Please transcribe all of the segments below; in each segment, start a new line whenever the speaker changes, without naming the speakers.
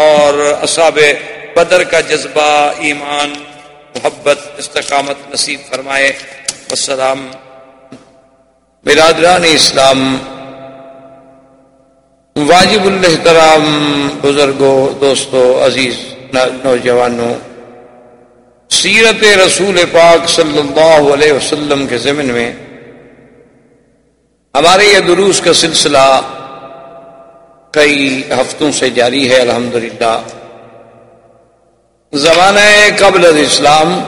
اور اصاب بدر کا جذبہ، ایمان، محبت، استقامت نصیب فرمائے۔ السلام برادران اسلام، واجب الحترام بزرگوں، دوستوں، عزیز نوجوانوں، سیرت رسول پاک صلی اللہ علیہ وسلم کے ضمن میں ہمارے یہ دروس کا سلسلہ کئی ہفتوں سے جاری ہے، الحمدللہ۔ زمانہ قبل اسلام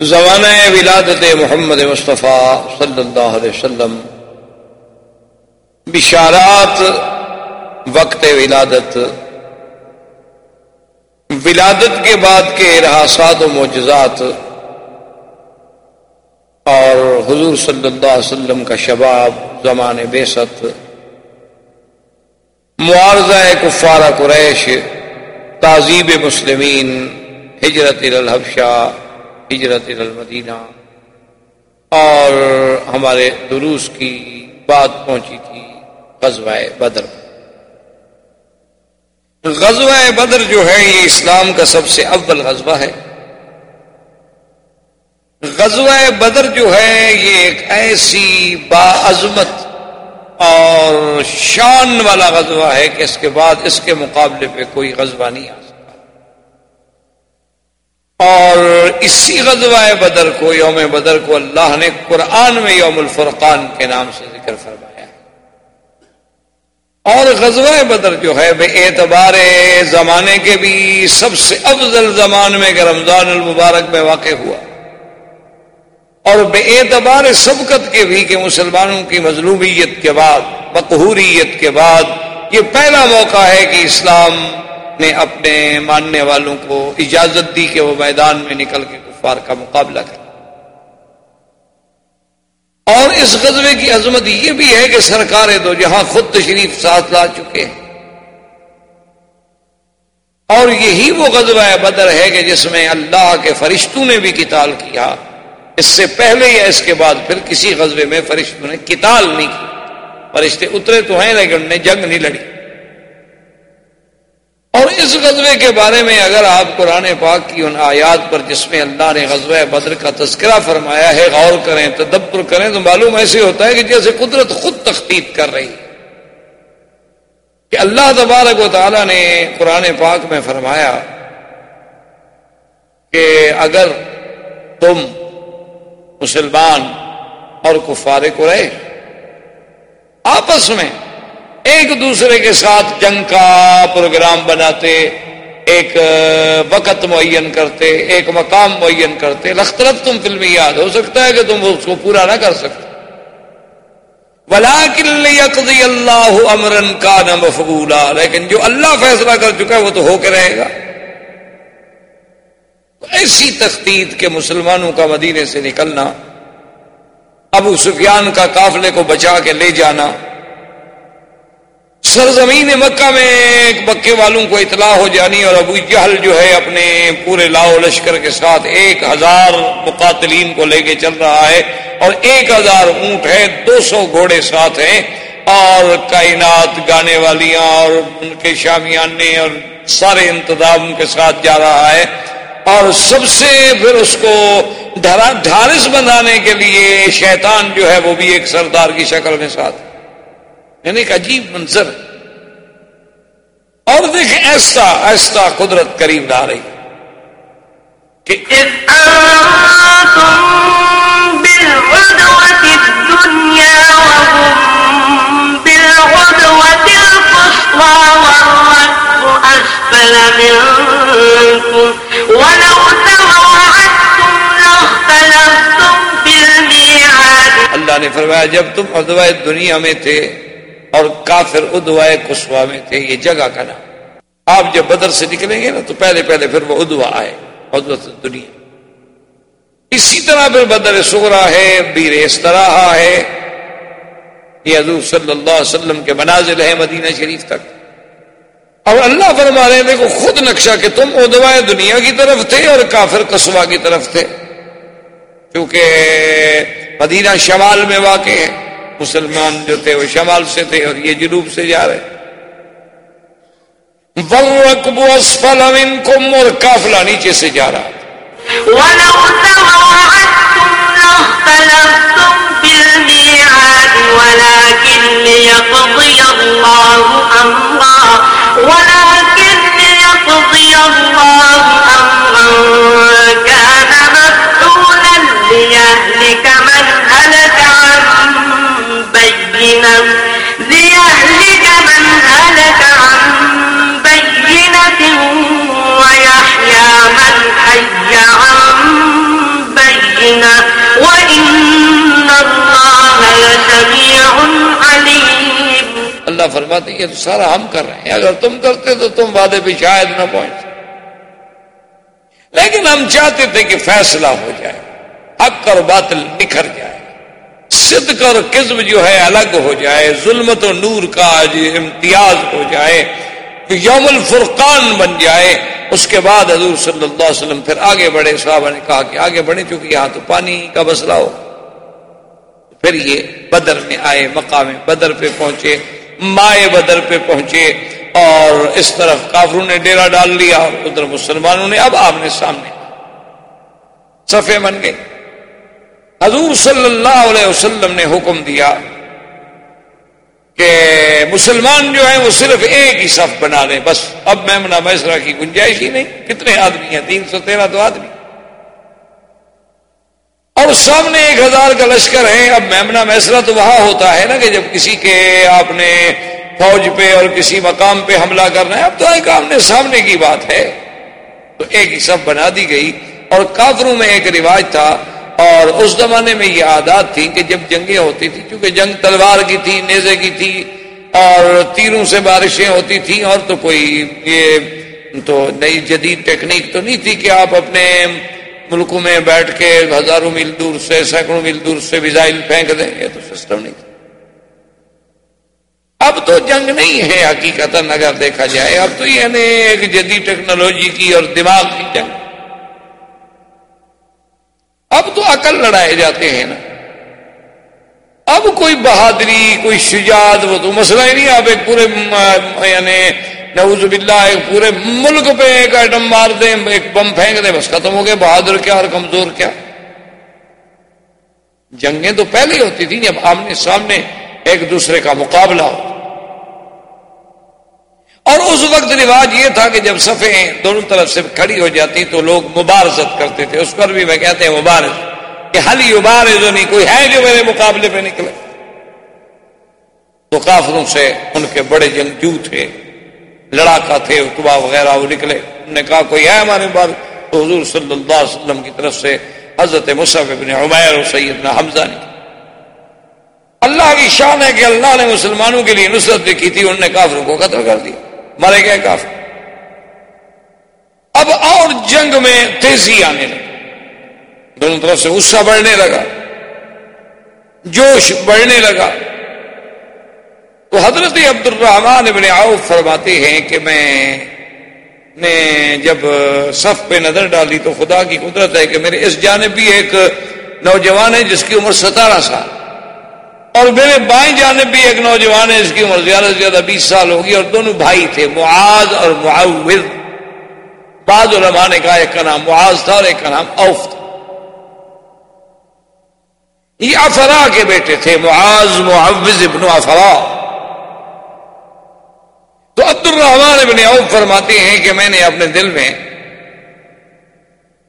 زمانہ ولادت محمد مصطفیٰ صلی اللہ علیہ وسلم، بشارات، وقت ولادت۔ ولادت کے بعد کے رحاسات و معجزات اور حضور صلی اللہ علیہ وسلم کا شباب، زمان بے ست معارضہ کفارہ قریش تعزیب مسلمین، ہجرت الحبشہ، ہجرت المدینہ، اور ہمارے دروس کی بات پہنچی تھی غزوہ بدر۔ غزوہ بدر جو ہے، یہ اسلام کا سب سے اول غزوہ ہے۔ غزوہ بدر جو ہے، یہ ایک ایسی باعظمت اور شان والا غزوہ ہے کہ اس کے بعد اس کے مقابلے پہ کوئی غزوہ نہیں آ سکتا۔ اور اسی غزوہ بدر کو، یوم بدر کو اللہ نے قرآن میں یوم الفرقان کے نام سے ذکر فرمایا۔ اور غزوہ بدر جو ہے، بے اعتبار زمانے کے بھی سب سے افضل زمان میں، کہ رمضان المبارک میں واقع ہوا۔ اور بے اعتبار سبقت کے بھی کہ مسلمانوں کی مظلومیت کے بعد، مقہوریت کے بعد، یہ پہلا موقع ہے کہ اسلام نے اپنے ماننے والوں کو اجازت دی کہ وہ میدان میں نکل کے کفار کا مقابلہ کرے اور اس غزبے کی عظمت یہ بھی ہے کہ سرکار دو جہاں خود تشریف ساتھ لا چکے ہیں۔ اور یہی وہ غزوہ بدر ہے کہ جس میں اللہ کے فرشتوں نے بھی کتال کیا۔ اس سے پہلے یا اس کے بعد پھر کسی غزبے میں فرشتوں نے کتال نہیں کی۔ فرشتے اترے تو ہیں لیکن نے جنگ نہیں لڑی۔ اور اس غزبے کے بارے میں اگر آپ قرآن پاک کی ان آیات پر جس میں اللہ نے غزوہ بدر کا تذکرہ فرمایا ہے، غور کریں، تدبر کریں، تو معلوم ایسے ہوتا ہے کہ جیسے قدرت خود تختیق کر رہی۔ کہ اللہ تبارک و تعالی نے قرآن پاک میں فرمایا کہ اگر تم مسلمان اور کفار قریش آپس میں ایک دوسرے کے ساتھ جنگ کا پروگرام بناتے، ایک وقت معین کرتے، ایک مقام معین کرتے۔ لخترت تم فلمی یاد ہو سکتا ہے کہ تم اس کو پورا نہ کر سکتے۔ ولا اللہ امرن کا نہ لیکن جو اللہ فیصلہ کر چکا ہے وہ تو ہو کے رہے گا۔ ایسی تختید کے مسلمانوں کا مدینے سے نکلنا، ابو سفیان کا قافلے کو بچا کے لے جانا، سرزمین مکہ میں مکے والوں کو اطلاع ہو جانی اور ابو جہل جو ہے اپنے پورے لاؤ لشکر کے ساتھ ایک ہزار مقاتلین کو لے کے چل رہا ہے اور ایک ہزار اونٹ ہے دو سو گھوڑے ساتھ ہیں اور کائنات گانے والیاں اور ان کے شامیانے اور سارے انتظام کے ساتھ جا رہا ہے۔ اور سب سے پھر اس کو ڈھارس بنانے کے لیے شیطان جو ہے وہ بھی ایک سردار کی شکل میں ساتھ یعنی ایک عجیب منظر۔ اور دیکھیں ایسا ایسا قدرت قریب لا رہی۔ کہ اللہ نے فرمایا، جب تم ادوائے دنیا میں تھے اور کافر ادوائے کسوا میں تھے، یہ جگہ کا نام۔ آپ جب بدر سے نکلیں گے نا، تو پہلے پہلے پھر وہ ادوا آئے ادوت دنیا۔ اسی طرح پھر بدر سغرا ہے، بیر اس طرح ہے۔ یہ حضور صلی اللہ علیہ وسلم کے منازل ہے مدینہ شریف تک۔ اور اللہ فرما رہے ہیں، دیکھو، خود نقشہ کہ تم ادوائے دنیا کی طرف تھے اور کافر کسوا کی طرف تھے۔ کیونکہ مدینہ شمال میں واقع ہے۔ مسلمان جو تھے وہ شمال سے تھے اور یہ جنوب سے جا رہے ورقب اسفل منکم اور قافلہ نیچے سے جا رہا۔
ولو تواعدتم في الميعاد ولكن ليقضي الله ولكن ليقضي الله أمرا كان مفتولا ليهلك من هلك عن بينه
اللہ فرماتے ہیں، یہ تو سارا ہم کر رہے ہیں، اگر تم کرتے تو تم وعدے پہ شاید نہ پہنچ لیکن ہم چاہتے تھے کہ فیصلہ ہو جائے، حق اور باطل نکھر جائے۔ صدق اور قزم جو ہے الگ ہو جائے، ظلمت و نور کا جو امتیاز ہو جائے، یوم الفرقان بن جائے۔ اس کے بعد حضور صلی اللہ علیہ وسلم پھر آگے بڑھے، صحابہ نے کہا کہ آگے بڑھے، چونکہ یہاں تو پانی کا مسئلہ ہو۔ پھر یہ بدر میں آئے، مقام بدر پہ پہنچے۔ مائے بدر پہ پہنچے اور اس طرف کافروں نے ڈیرا ڈال لیا اور ادھر مسلمانوں نے، اب آمنے سامنے۔ صفے بن گئے۔ حضور صلی اللہ علیہ وسلم نے حکم دیا کہ مسلمان جو ہیں وہ صرف ایک ہی صف بنا لیں، بس اب میمنا میسرا کی گنجائش ہی نہیں، کتنے آدمی ہیں؟ تین سو تیرہ تو آدمی۔ اور سامنے ایک ہزار کا لشکر ہے اب میمنا میسرا تو وہاں ہوتا ہے نا کہ جب کسی کے آپ نے فوج پہ اور کسی مقام پہ حملہ کرنا ہے، اب تو ایک آمنے سامنے کی بات ہے۔ تو ایک ہی صف بنا دی گئی۔ اور کافروں میں ایک رواج تھا۔ اور اس زمانے میں یہ عادات تھی کہ جب جنگیں ہوتی تھی کیونکہ جنگ تلوار کی تھی، نیزے کی تھی، اور تیروں سے بارشیں ہوتی تھیں، اور تو کوئی یہ تو نئی جدید ٹیکنیک تو نہیں تھی کہ آپ اپنے ملکوں میں بیٹھ کے ہزاروں میل دور سے، سینکڑوں میل دور سے میزائل پھینک دیں، یہ تو سسٹم نہیں۔ اب تو جنگ نہیں ہے حقیقت اگر دیکھا جائے، اب تو یہ ایک جدید ٹیکنالوجی کی اور دماغ کی جنگ۔ اب تو عقل لڑائے جاتے ہیں نا۔ اب کوئی بہادری، کوئی شجاعت، وہ تو مسئلہ ہی نہیں آپ ایک پورے یعنی نوز باللہ، ایک پورے ملک پہ ایک آئٹم مار دیں، ایک بم پھینک دیں، بس ختم ہو گئے، بہادر کیا اور کمزور کیا؟ جنگیں تو پہلے ہوتی تھیں جب آمنے سامنے ایک دوسرے کا مقابلہ ہو اور اس وقت رواج یہ تھا کہ جب صفیں دونوں طرف سے کھڑی ہو جاتی تو لوگ مبارزت کرتے تھے۔ اس پر بھی وہ کہتے ہیں مبارز، کہ حلی ابارز نہیں، کوئی ہے جو میرے مقابلے پہ نکلے؟ تو کافروں سے ان کے بڑے جنگجو تھے؟ لڑاکا تھے اتبا وغیرہ وہ نکلے۔ انہوں نے کہا، کوئی ہے ہمارے بعد تو حضور صلی اللہ علیہ وسلم کی طرف سے حضرت مصحف ابن عمیر و سیدنا حمزہ نے اللہ کی شان ہے کہ اللہ نے مسلمانوں کے لیے نصرت لکھی تھی، انہوں نے کافروں کو قتل کر دیا۔ مرے گئے کافر۔ اب اور جنگ میں تیزی آنے لگی۔ دونوں طرف سے غصہ بڑھنے لگا۔ جوش بڑھنے لگا۔ تو حضرت عبد الرحمان ابن عوف فرماتے ہیں کہ میں نے جب صف پہ نظر ڈالی تو خدا کی قدرت ہے کہ میرے اس جانب بھی ایک نوجوان ہے جس کی عمر ستارہ سال اور میرے بائیں جانب بھی ایک نوجوان ہے جس کی عمر زیادہ سے زیادہ بیس سال ہوگی اور دونوں بھائی تھے، معاذ اور معاوض بعض علماء نے کہا ایک کا نام معاذ تھا اور ایک کا نام اوف تھا۔ یہ افرا کے بیٹے تھے، معاذ معوض ابن افرا۔ تو عبد الرحمان ابن اوف فرماتے ہیں کہ میں نے اپنے دل میں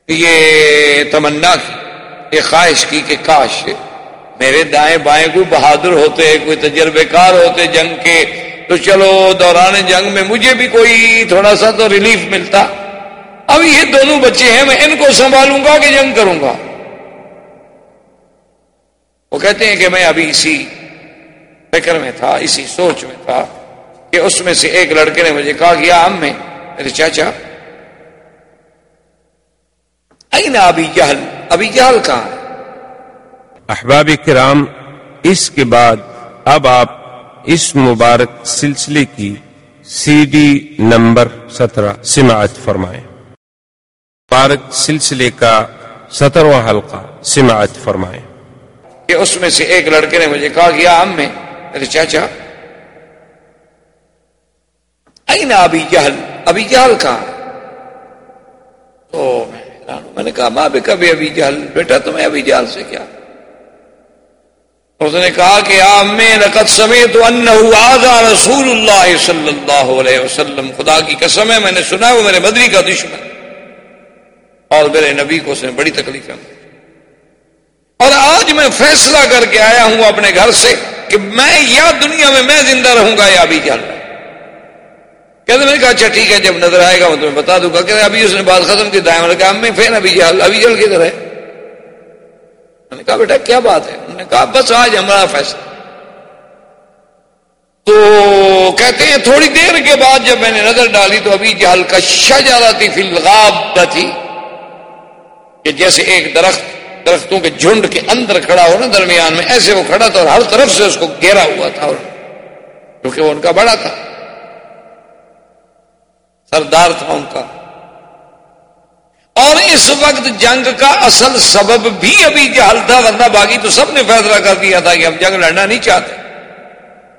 یہ تمنا کی، یہ خواہش کی کہ کاش میرے دائیں بائیں کوئی بہادر ہوتے، کوئی تجربے کار ہوتے جنگ کے۔ تو چلو، دوران جنگ میں مجھے بھی کوئی تھوڑا سا تو ریلیف ملتا۔ اب یہ دونوں بچے ہیں، میں ان کو سنبھالوں گا کہ جنگ کروں گا۔ وہ کہتے ہیں کہ میں ابھی اسی فکر میں تھا، اسی سوچ میں تھا۔ کہ اس میں سے ایک لڑکے نے مجھے کہا کہ ہم میں میرے چاچا این ابھی جہل ابھی جہل کہاں
احباب کرام اس کے بعد اب آپ اس مبارک سلسلے کی سی ڈی نمبر سترہ سماعت فرمائیں۔ مبارک سلسلے کا سترواں حلقہ سماعت فرمائیں۔
کہ اس میں سے ایک لڑکے نے مجھے کہا کہ ہم میں میرے چاچا آئی نا ابھی جہل ابھی جہل کہاں تو میں میں نے کہا ماں بھی کبھی ابھی جہل بیٹا تمہیں ابھی جہل سے کیا؟ اس نے کہا کہ میں نقد سمے تو ان رسول اللہ صلی اللہ علیہ وسلم. خدا کی قسم ہے، میں نے سنا وہ میرے بدری کا دشمن اور میرے نبی کو اس نے بڑی تکلیف اور آج میں فیصلہ کر کے آیا ہوں اپنے گھر سے کہ میں یا دنیا میں میں زندہ رہوں گا یا ابھی جہل کہتے میں نے کہا اچھا ٹھیک ہے، جب نظر آئے گا میں تمہیں بتا دوں گا۔ کہ ابھی اس نے بات ختم کی، دائیں کہا میں پھر ابھی جل ابھی جل کدھر ہے؟ میں نے کہا بیٹا کیا بات ہے؟ انہوں نے کہا بس آج ہمارا فیصلہ۔ تو کہتے ہیں تھوڑی دیر کے بعد جب میں نے نظر ڈالی تو ابھی جہل کا شجرہ تھی، فی الغاب تھی۔ کہ جیسے ایک درخت، درختوں کے جھنڈ کے اندر کھڑا ہو نا، درمیان میں ایسے وہ کھڑا تھا اور ہر طرف سے اس کو گھیرا ہوا تھا کیونکہ وہ ان کا بڑا تھا۔ سردار تھا ان کا۔ اور اس وقت جنگ کا اصل سبب بھی ابھی جہل تھا، ورنہ باقی تو سب نے فیصلہ کر دیا تھا کہ ہم جنگ لڑنا نہیں چاہتے۔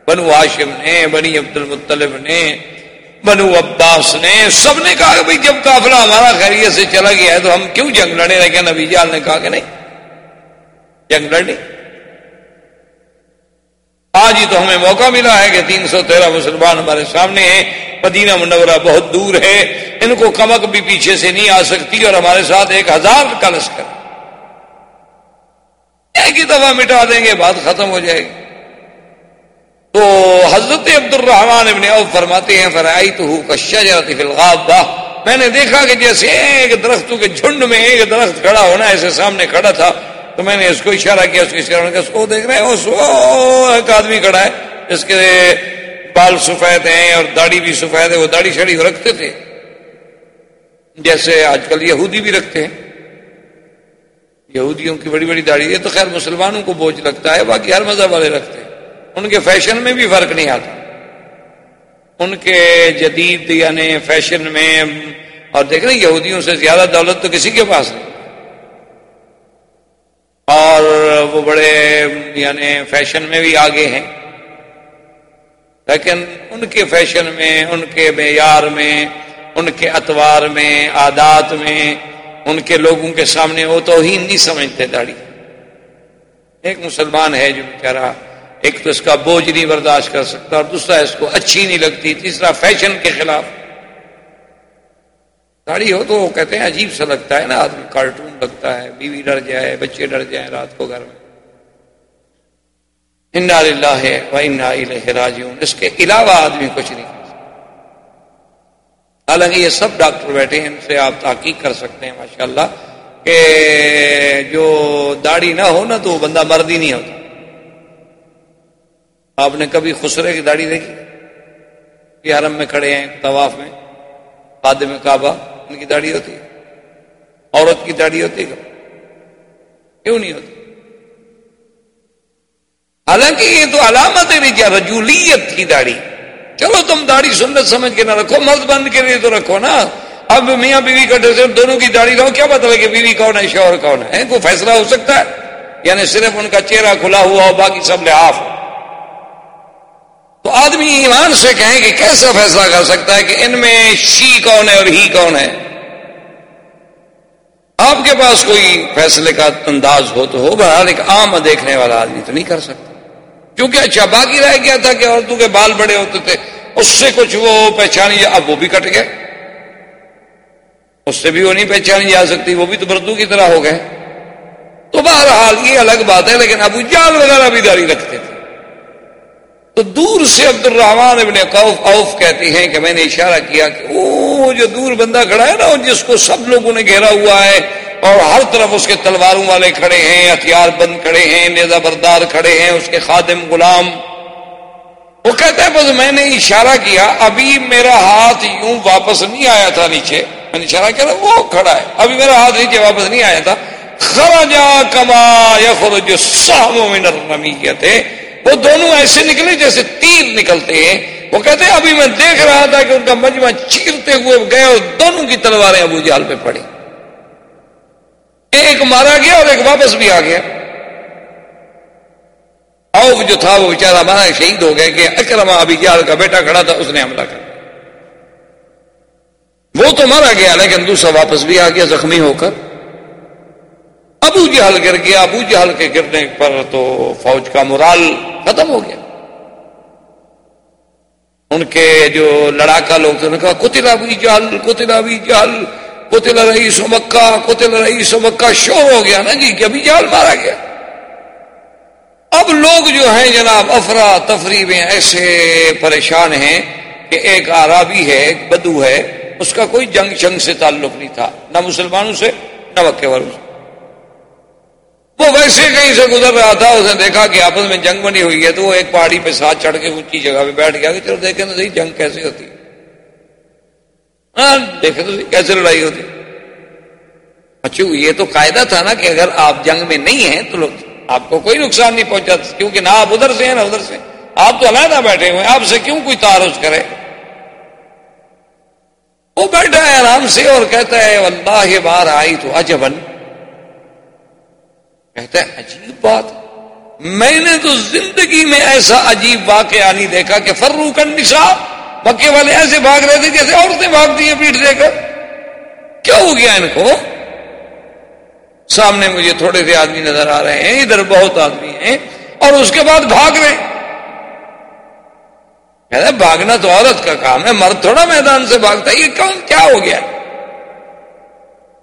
بنو ہاشم نے، بنی عبد المطلب نے، بنو عباس نے، سب نے کہا کہ بھائی جب قافلہ ہمارا خیریت سے چلا گیا ہے تو ہم کیوں جنگ لڑے لیکن ابھی جال نے کہا کہ نہیں، جنگ لڑنی۔ آج ہی تو ہمیں موقع ملا ہے کہ تین سو تیرہ مسلمان ہمارے سامنے ہیں۔ مدینہ منورہ بہت دور ہے۔ ان کو کمک بھی پیچھے سے نہیں آ سکتی اور ہمارے ساتھ ایک ہزار کا لشکر۔ ایک ہی دفعہ مٹا دیں گے، بات ختم ہو جائے گی۔ تو حضرت عبد الرحمان ابن عوف فرماتے ہیں فرائی تو الغاب میں نے دیکھا کہ جیسے ایک درختوں کے جھنڈ میں ایک درخت کھڑا ہونا، ایسے سامنے کھڑا تھا۔ تو میں نے اس کو اشارہ کیا، اس اس کو دیکھ رہے ہیں ایک آدمی کھڑا ہے۔ اس کے بال سفید ہیں اور داڑھی بھی سفید ہے، وہ داڑھی شڑی رکھتے تھے۔ جیسے آج کل یہودی بھی رکھتے ہیں۔ یہودیوں کی بڑی بڑی داڑھی، یہ تو خیر مسلمانوں کو بوجھ لگتا ہے، باقی ہر مذہب والے رکھتے ہیں۔ ان کے فیشن میں بھی فرق نہیں آتا۔ ان کے جدید یعنی فیشن میں، اور دیکھ رہے یہودیوں سے زیادہ دولت تو کسی کے پاس نہیں۔ اور وہ بڑے یعنی فیشن میں بھی آگے ہیں۔ لیکن ان کے فیشن میں، ان کے معیار میں، ان کے اتوار میں، عادات میں، ان کے لوگوں کے سامنے وہ تو ہی نہیں سمجھتے داڑھی۔ ایک مسلمان ہے جو بیچارہ ایک تو اس کا بوجھ نہیں برداشت کر سکتا اور دوسرا اس کو اچھی نہیں لگتی، تیسرا فیشن کے خلاف۔ داڑھی ہو تو وہ کہتے ہیں عجیب سا لگتا ہے نا، آدمی کارٹون لگتا ہے، بیوی ڈر جائے، بچے ڈر جائیں رات کو گھر میں۔ انا للہ ہے اس کے علاوہ آدمی کچھ نہیں کر سکتا۔ حالانکہ یہ سب ڈاکٹر بیٹھے ہیں، ان سے آپ تحقیق کر سکتے ہیں، ماشاءاللہ، کہ جو داڑھی نہ ہو نا تو وہ بندہ مرد ہی نہیں ہوتا۔ آپ نے کبھی خسرے کی داڑھی دیکھی؟ یہ حرم میں کھڑے ہیں، طواف میں۔ خادم کعبہ، ان کی داڑھی ہوتی ہے۔ عورت کی داڑھی ہوتی ہے۔ کیوں نہیں ہوتی؟ حالانکہ یہ تو علامت ہے کیا رجولیت کی داڑھی۔ چلو تم داڑھی سنت سمجھ کے نہ رکھو، مرد بند کے لیے تو رکھو نا۔ اب میاں بیوی کا ڈریس دونوں کی داڑھی رہو، کیا پتا کہ بیوی کون ہے، شوہر کون ہے؟ کوئی فیصلہ ہو سکتا ہے؟ یعنی صرف ان کا چہرہ کھلا ہوا ہو، باقی سب لحاف ہو۔ تو آدمی ایمان سے کہیں کہ کیسا فیصلہ کر سکتا ہے کہ ان میں شی کون ہے اور ہی کون ہے؟ آپ کے پاس کوئی فیصلے کا انداز ہو تو ہو بہرحال ایک عام دیکھنے والا آدمی تو نہیں کر سکتا۔ کیونکہ اچھا باقی رہ گیا تھا کہ عورتوں کے بال بڑے ہوتے تھے، اس سے کچھ وہ پہچانی اب وہ بھی کٹ گئے۔ اس سے بھی وہ نہیں پہچانی جا سکتی، وہ بھی تو بردو کی طرح ہو گئے۔ تو بہرحال یہ الگ بات ہے، لیکن ابو جال وغیرہ بھی داری رکھتے تھے۔ تو دور سے عبد الرحمان ابن قوف اوف کہتے ہیں کہ میں نے اشارہ کیا کہ وہ جو دور بندہ کھڑا ہے نا، جس کو سب لوگوں نے گھیرا ہوا ہے اور ہر طرف اس کے تلواروں والے کھڑے ہیں، ہتھیار بند کھڑے ہیں، نیزہ بردار کھڑے ہیں، اس کے خادم غلام۔ وہ کہتا ہے، بس میں نے اشارہ کیا، ابھی میرا ہاتھ یوں واپس نہیں آیا تھا نیچے۔ میں نے اشارہ کیا وہ کھڑا ہے۔ ابھی میرا ہاتھ نیچے واپس نہیں آیا تھا۔ خرجا کما یا خرج ساموں میں نرمیت وہ دونوں ایسے نکلے جیسے تیر نکلتے ہیں۔ وہ کہتے ہیں، ابھی میں دیکھ رہا تھا کہ ان کا مجمع چیرتے ہوئے گئے اور دونوں کی تلواریں ابو جال پہ پڑی۔ ایک مارا گیا اور ایک واپس بھی آ گیا۔ اوف جو تھا، وہ بیچارہ مارا، شہید ہو گئے کہ اکرما ابھی جال کا بیٹا کھڑا تھا، اس نے حملہ کر وہ تو مارا گیا، لیکن دوسرا واپس بھی آ گیا، زخمی ہو کر۔ ابو جہل گر گیا۔ ابو جہل کے گرنے پر تو فوج کا مرال ختم ہو گیا۔ ان کے جو لڑاکا لوگ تھے کہا کتل ابو جہل کتل ابھی جہل کتل رہی سمکا کتل رہی سمکا شور ہو گیا نا جی کہ ابھی جہل مارا گیا۔ اب لوگ جو ہیں جناب، افرا تفریح میں ایسے پریشان ہیں کہ ایک آرابی ہے، ایک بدو ہے، اس کا کوئی جنگ شنگ سے تعلق نہیں تھا، نہ مسلمانوں سے، نہ وقے والوں سے۔ وہ ویسے کہیں سے گزر رہا تھا، اس نے دیکھا کہ آپس میں جنگ بنی ہوئی ہے تو وہ ایک پہاڑی پہ ساتھ چڑھ کے اونچی جگہ پہ بیٹھ گیا کہ چلو دیکھیں تو صحیح جنگ کیسے ہوتی۔ ہاں دیکھیں تو کیسے لڑائی ہوتی۔ اچھا یہ تو قاعدہ تھا نا کہ اگر آپ جنگ میں نہیں ہیں تو آپ کو کوئی نقصان نہیں پہنچا، کیونکہ نہ آپ ادھر سے ہیں، نہ ادھر سے۔ آپ تو علیحدہ بیٹھے ہوئے آپ سے کیوں کوئی تعارف کرے؟ وہ بیٹھا ہے آرام سے اور کہتا ہے اللہ یہ بار آئی تو اجبن کہتا ہے، عجیب بات. میں نے تو زندگی میں ایسا عجیب واقعہ نہیں دیکھا کہ فرو نشا مکے والے ایسے بھاگ رہے تھے جیسے عورتیں بھاگتی ہیں پیٹ دے کر. کیا ہو گیا ان کو؟ سامنے مجھے تھوڑے سے آدمی نظر آ رہے ہیں، ادھر بہت آدمی ہیں اور اس کے بعد بھاگ رہے کہتا بھاگنا تو عورت کا کام ہے، مرد تھوڑا میدان سے بھاگتا ہے. یہ کون کیا ہو گیا؟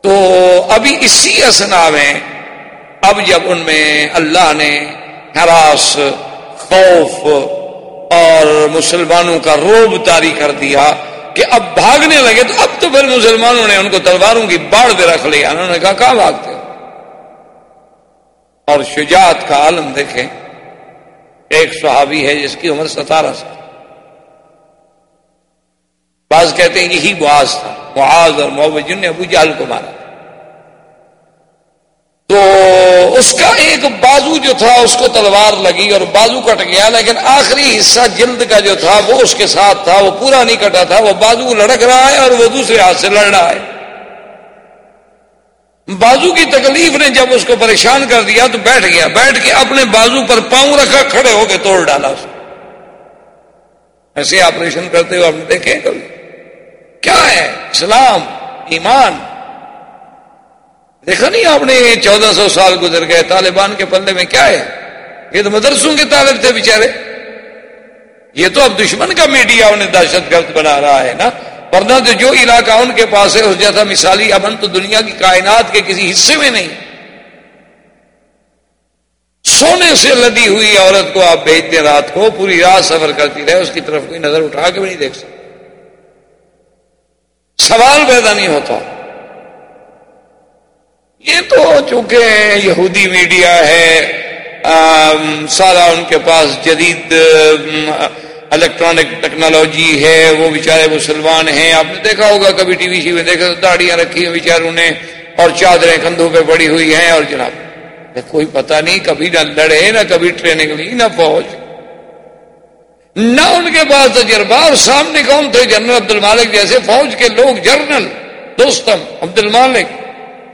تو ابھی اسی اسنا میں اب جب ان میں اللہ نے ہراس، خوف اور مسلمانوں کا روب تاری کر دیا کہ اب بھاگنے لگے، تو اب تو پھر مسلمانوں نے ان کو تلواروں کی باڑ پہ رکھ لیا۔ انہوں نے کہا، کہاں بھاگتے اور شجاعت کا عالم دیکھیں، ایک صحابی ہے جس کی عمر ستارہ سال۔ بعض کہتے ہیں یہی معاذ تھا، معاذ اور محبت جن نے ابو جال کو مارا۔ تو اس کا ایک بازو جو تھا، اس کو تلوار لگی اور بازو کٹ گیا، لیکن آخری حصہ جلد کا جو تھا، وہ اس کے ساتھ تھا، وہ پورا نہیں کٹا تھا، وہ بازو لڑک رہا ہے اور وہ دوسرے ہاتھ سے لڑ رہا ہے۔ بازو کی تکلیف نے جب اس کو پریشان کر دیا تو بیٹھ گیا، بیٹھ کے اپنے بازو پر پاؤں رکھا، کھڑے ہو کے توڑ ڈالا اس ایسے آپریشن کرتے ہوئے آپ نے دیکھے کبھی کیا ہے؟ اسلام، ایمان۔ دیکھا نہیں آپ نے چودہ سو سال گزر گئے، طالبان کے پلے میں کیا ہے؟ یہ تو مدرسوں کے طالب تھے بےچارے یہ تو اب دشمن کا میڈیا انہیں دہشت گرد بنا رہا ہے نا۔ ورنہ تو جو علاقہ ان کے پاس ہے، اس جیسا مثالی امن تو دنیا کی کائنات کے کسی حصے میں نہیں۔ سونے سے لدی ہوئی عورت کو آپ بھیج دیں رات کو، پوری رات سفر کرتی رہے، اس کی طرف کوئی نظر اٹھا کے بھی نہیں دیکھ سکتے سوال پیدا نہیں ہوتا۔ یہ تو چونکہ یہودی میڈیا ہے سارا ان کے پاس جدید الیکٹرانک ٹیکنالوجی ہے، وہ بیچارے مسلمان ہیں۔ آپ نے دیکھا ہوگا کبھی ٹی وی شی میں دیکھا داڑیاں رکھی ہیں بیچاروں نے اور چادریں کندھوں پہ پڑی ہوئی ہیں اور جناب کوئی پتہ نہیں، کبھی نہ لڑے، نہ کبھی ٹریننگ لی، نہ پہنچ نہ ان کے پاس تجربہ اور سامنے کون تھے؟ جنرل عبد المالک جیسے فوج کے لوگ، جرنل، دوستم عبد المالک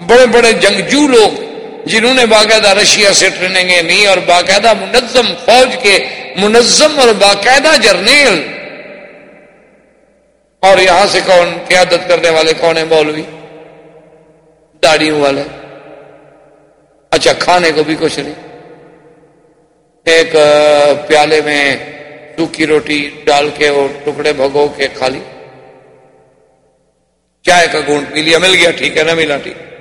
بڑے بڑے جنگجو لوگ جنہوں نے باقاعدہ رشیا سے ٹریننگیں لی اور باقاعدہ منظم فوج کے منظم اور باقاعدہ جرنیل۔ اور یہاں سے کون قیادت کرنے والے کون ہیں مولوی؟ داڑیوں والے۔ اچھا کھانے کو بھی کچھ نہیں۔ ایک پیالے میں سوکھی روٹی ڈال کے وہ ٹکڑے بھگو کے کھا لی۔ چائے کا گونٹ پی لیا، مل گیا، ٹھیک ہے، نہ ملا، ٹھیک۔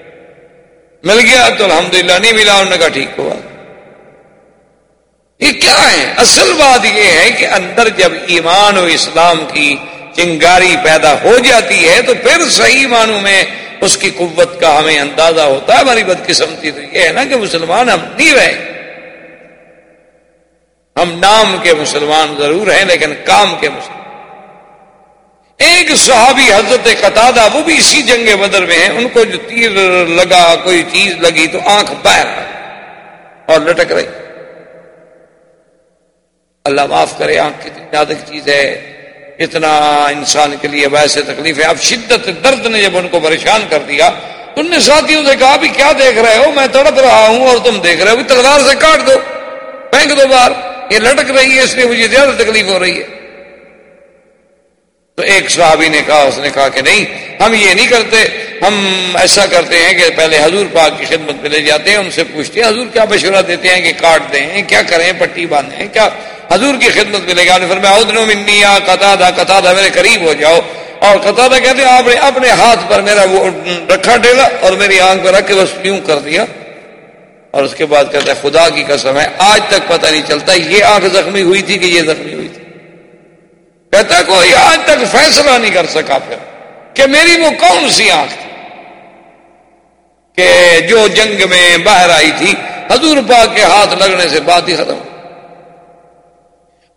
مل گیا تو الحمدللہ نہیں ملا، انہوں نے کہا ٹھیک ہوا۔ یہ کیا ہے؟ اصل بات یہ ہے کہ اندر جب ایمان و اسلام کی چنگاری پیدا ہو جاتی ہے تو پھر صحیح معنوں میں اس کی قوت کا ہمیں اندازہ ہوتا ہے۔ ہماری بدقسمتی تو یہ ہے نا کہ مسلمان ہم نہیں رہے۔ ہم نام کے مسلمان ضرور ہیں لیکن کام کے مسلمان۔ ایک صحابی حضرت قطادہ، وہ بھی اسی جنگ بدر میں ہیں، ان کو جو تیر لگا، کوئی چیز لگی تو آنکھ باہر اور لٹک رہی۔ اللہ معاف کرے، آنکھ کتنی نازک چیز ہے۔ اتنا انسان کے لیے ویسے تکلیف ہے، اب شدت درد نے جب ان کو پریشان کر دیا، ان نے ساتھیوں سے کہا بھی کیا دیکھ رہے ہو؟ میں تڑپ رہا ہوں اور تم دیکھ رہے ہو تلوار سے کاٹ دو، پھینک دو بار یہ لٹک رہی ہے، اس لیے مجھے زیادہ تکلیف ہو رہی ہے۔ تو ایک صحابی نے کہا، اس نے کہا کہ نہیں، ہم یہ نہیں کرتے، ہم ایسا کرتے ہیں کہ پہلے حضور پاک کی خدمت میں لے جاتے ہیں، ان سے پوچھتے ہیں، حضور کیا مشورہ دیتے ہیں کہ کاٹ دیں، کیا کریں، پٹی باندھیں، کیا؟ حضور کی خدمت میں لے گا پھر میں ادنو منیا کتا دا کتا میرے قریب ہو جاؤ۔ اور قطع کہتے ہیں، آپ نے اپنے ہاتھ پر میرا وہ رکھا ڈیلا اور میری آنکھ پہ رکھ کے بس یوں کر دیا۔ اور اس کے بعد کہتا ہے، خدا کی قسم ہے، آج تک پتہ نہیں چلتا، یہ آنکھ زخمی ہوئی تھی کہ یہ زخمی ہوئی تھی۔ کہتا ہے، کوئی آج تک فیصلہ نہیں کر سکا پھر کہ میری وہ کون سی آنکھ تھی کہ جو جنگ میں باہر آئی تھی، حضور پاک کے ہاتھ لگنے سے بات ہی ختم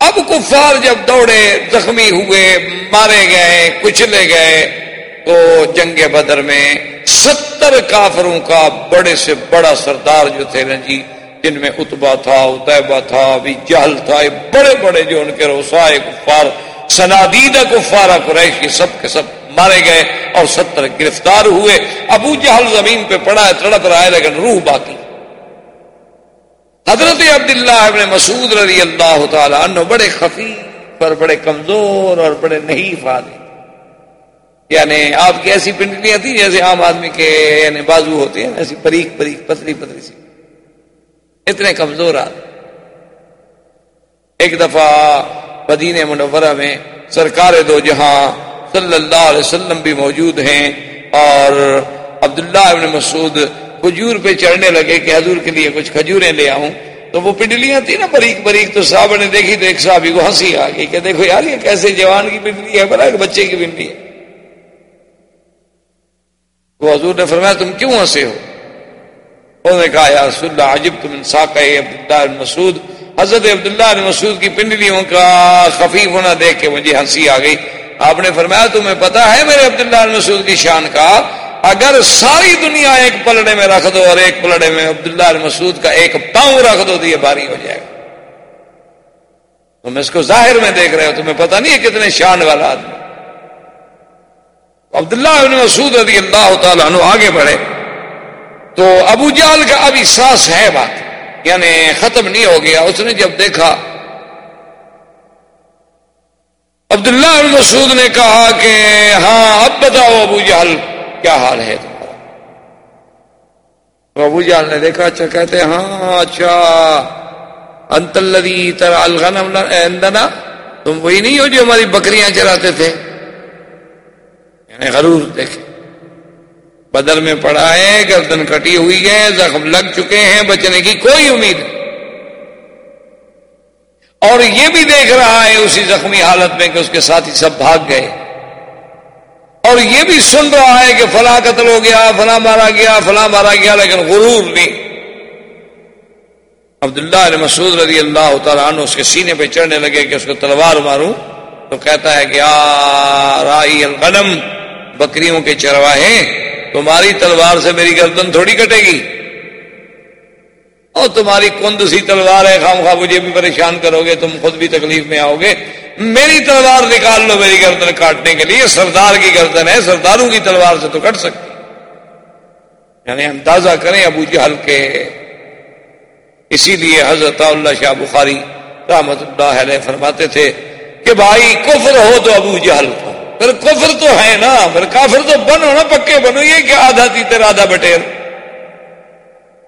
اب کفار جب دوڑے، زخمی ہوئے، مارے گئے، کچلے گئے، تو جنگ بدر میں ستر کافروں کا بڑے سے بڑا سردار جو تھے نا جی جن میں اتبا تھا اتبا تھا، ابھی جہل تھا بڑے بڑے جو ان کے روسائے کفار سنادیدہ کفارہ قریش کی سب کے سب مارے گئے اور ستر گرفتار ہوئے۔ ابو جہل زمین پہ پڑا ہے، تڑپ رہا ہے، لیکن روح باقی۔ حضرت عبداللہ ابن مسعود رضی اللہ تعالیٰ عنہ بڑے خفیف پر بڑے کمزور اور بڑے نہیں آدمی۔ یعنی آپ کی ایسی پنڈلیاں تھیں جیسے عام آدمی کے یعنی بازو ہوتے ہیں، ایسی پریک پریک پتلی پتلی سی۔ اتنے کمزور آدمی۔ ایک دفعہ مدینہ منورہ میں سرکار دو جہاں صلی اللہ علیہ وسلم بھی موجود ہیں اور عبداللہ ابن مسعود کھجور پہ چڑھنے لگے کہ حضور کے لیے کچھ کھجوریں لے آؤں۔ تو وہ پنڈلیاں تھی نا بریک بریک تو صاحب نے دیکھی تو ایک صاحب کو ہنسی آ گئی کہ دیکھو یار یہ کیسے جوان کی پنڈلی ہے، بڑا کہ بچے کی پنڈلی ہے۔ وہ حضور نے فرمایا، تم کیوں ہنسے ہو؟ انہوں نے کہا، یا رسول اللہ عجب تم انساق عبداللہ مسعود حضرت عبداللہ مسعود کی پنڈلیوں کا خفیف ہونا دیکھ کے مجھے ہنسی آ گئی۔ آپ نے فرمایا، تمہیں پتا ہے میرے عبداللہ مسعود کی شان کا؟ اگر ساری دنیا ایک پلڑے میں رکھ دو اور ایک پلڑے میں عبداللہ مسعود کا ایک پاؤں رکھ دو تو یہ باری ہو جائے گا۔ تم اس کو ظاہر میں دیکھ رہے ہو، تمہیں پتہ نہیں ہے کتنے شان والا آدمی۔ عبداللہ مسعود رضی اللہ تعالیٰ عنہ آگے بڑھے۔ تو ابو جال کا ابھی ساس ہے بات۔ یعنی ختم نہیں ہو گیا، اس نے جب دیکھا، عبداللہ مسعود نے کہا کہ ہاں اب بتاؤ ابو جہل کیا حال ہے تمہارا؟ ابو جال نے دیکھا اچھا کہتے ہاں اچھا انتلدی تر الغنا تم وہی نہیں ہو جو ہماری بکریاں چراتے تھے؟ یعنی غرور دیکھے بدر میں پڑا ہے گردن کٹی ہوئی ہے، زخم لگ چکے ہیں، بچنے کی کوئی امید اور یہ بھی دیکھ رہا ہے اسی زخمی حالت میں کہ اس کے ساتھی سب بھاگ گئے۔ اور یہ بھی سن رہا ہے کہ فلاں قتل ہو گیا، فلاں مارا گیا، فلاں مارا گیا، لیکن غرور نہیں۔ عبداللہ علیہ مسعود رضی اللہ تعالیٰ عنہ اس کے سینے پہ چڑھنے لگے کہ اس کو تلوار ماروں۔ تو کہتا ہے کہ آ، رائی القلم بکریوں کے چرواہے۔ تمہاری تلوار سے میری گردن تھوڑی کٹے گی۔ اور تمہاری کند سی تلوار ہے، خام خواہ مجھے بھی پریشان کرو گے، تم خود بھی تکلیف میں آؤ گے۔ میری تلوار نکال لو میری گردن کاٹنے کے لیے، سردار کی گردن ہے، سرداروں کی تلوار سے تو کٹ سکتی۔ یعنی اندازہ کریں ابو جہل کے۔ اسی لیے حضرت اللہ شاہ بخاری رحمت اللہ علیہ فرماتے تھے کہ بھائی کفر ہو تو ابو جہل کو۔ پھر کفر تو ہے نا پھر کافر تو بنو نا پکے بنو، یہ کہ آدھا تیتر آدھا بٹیر؟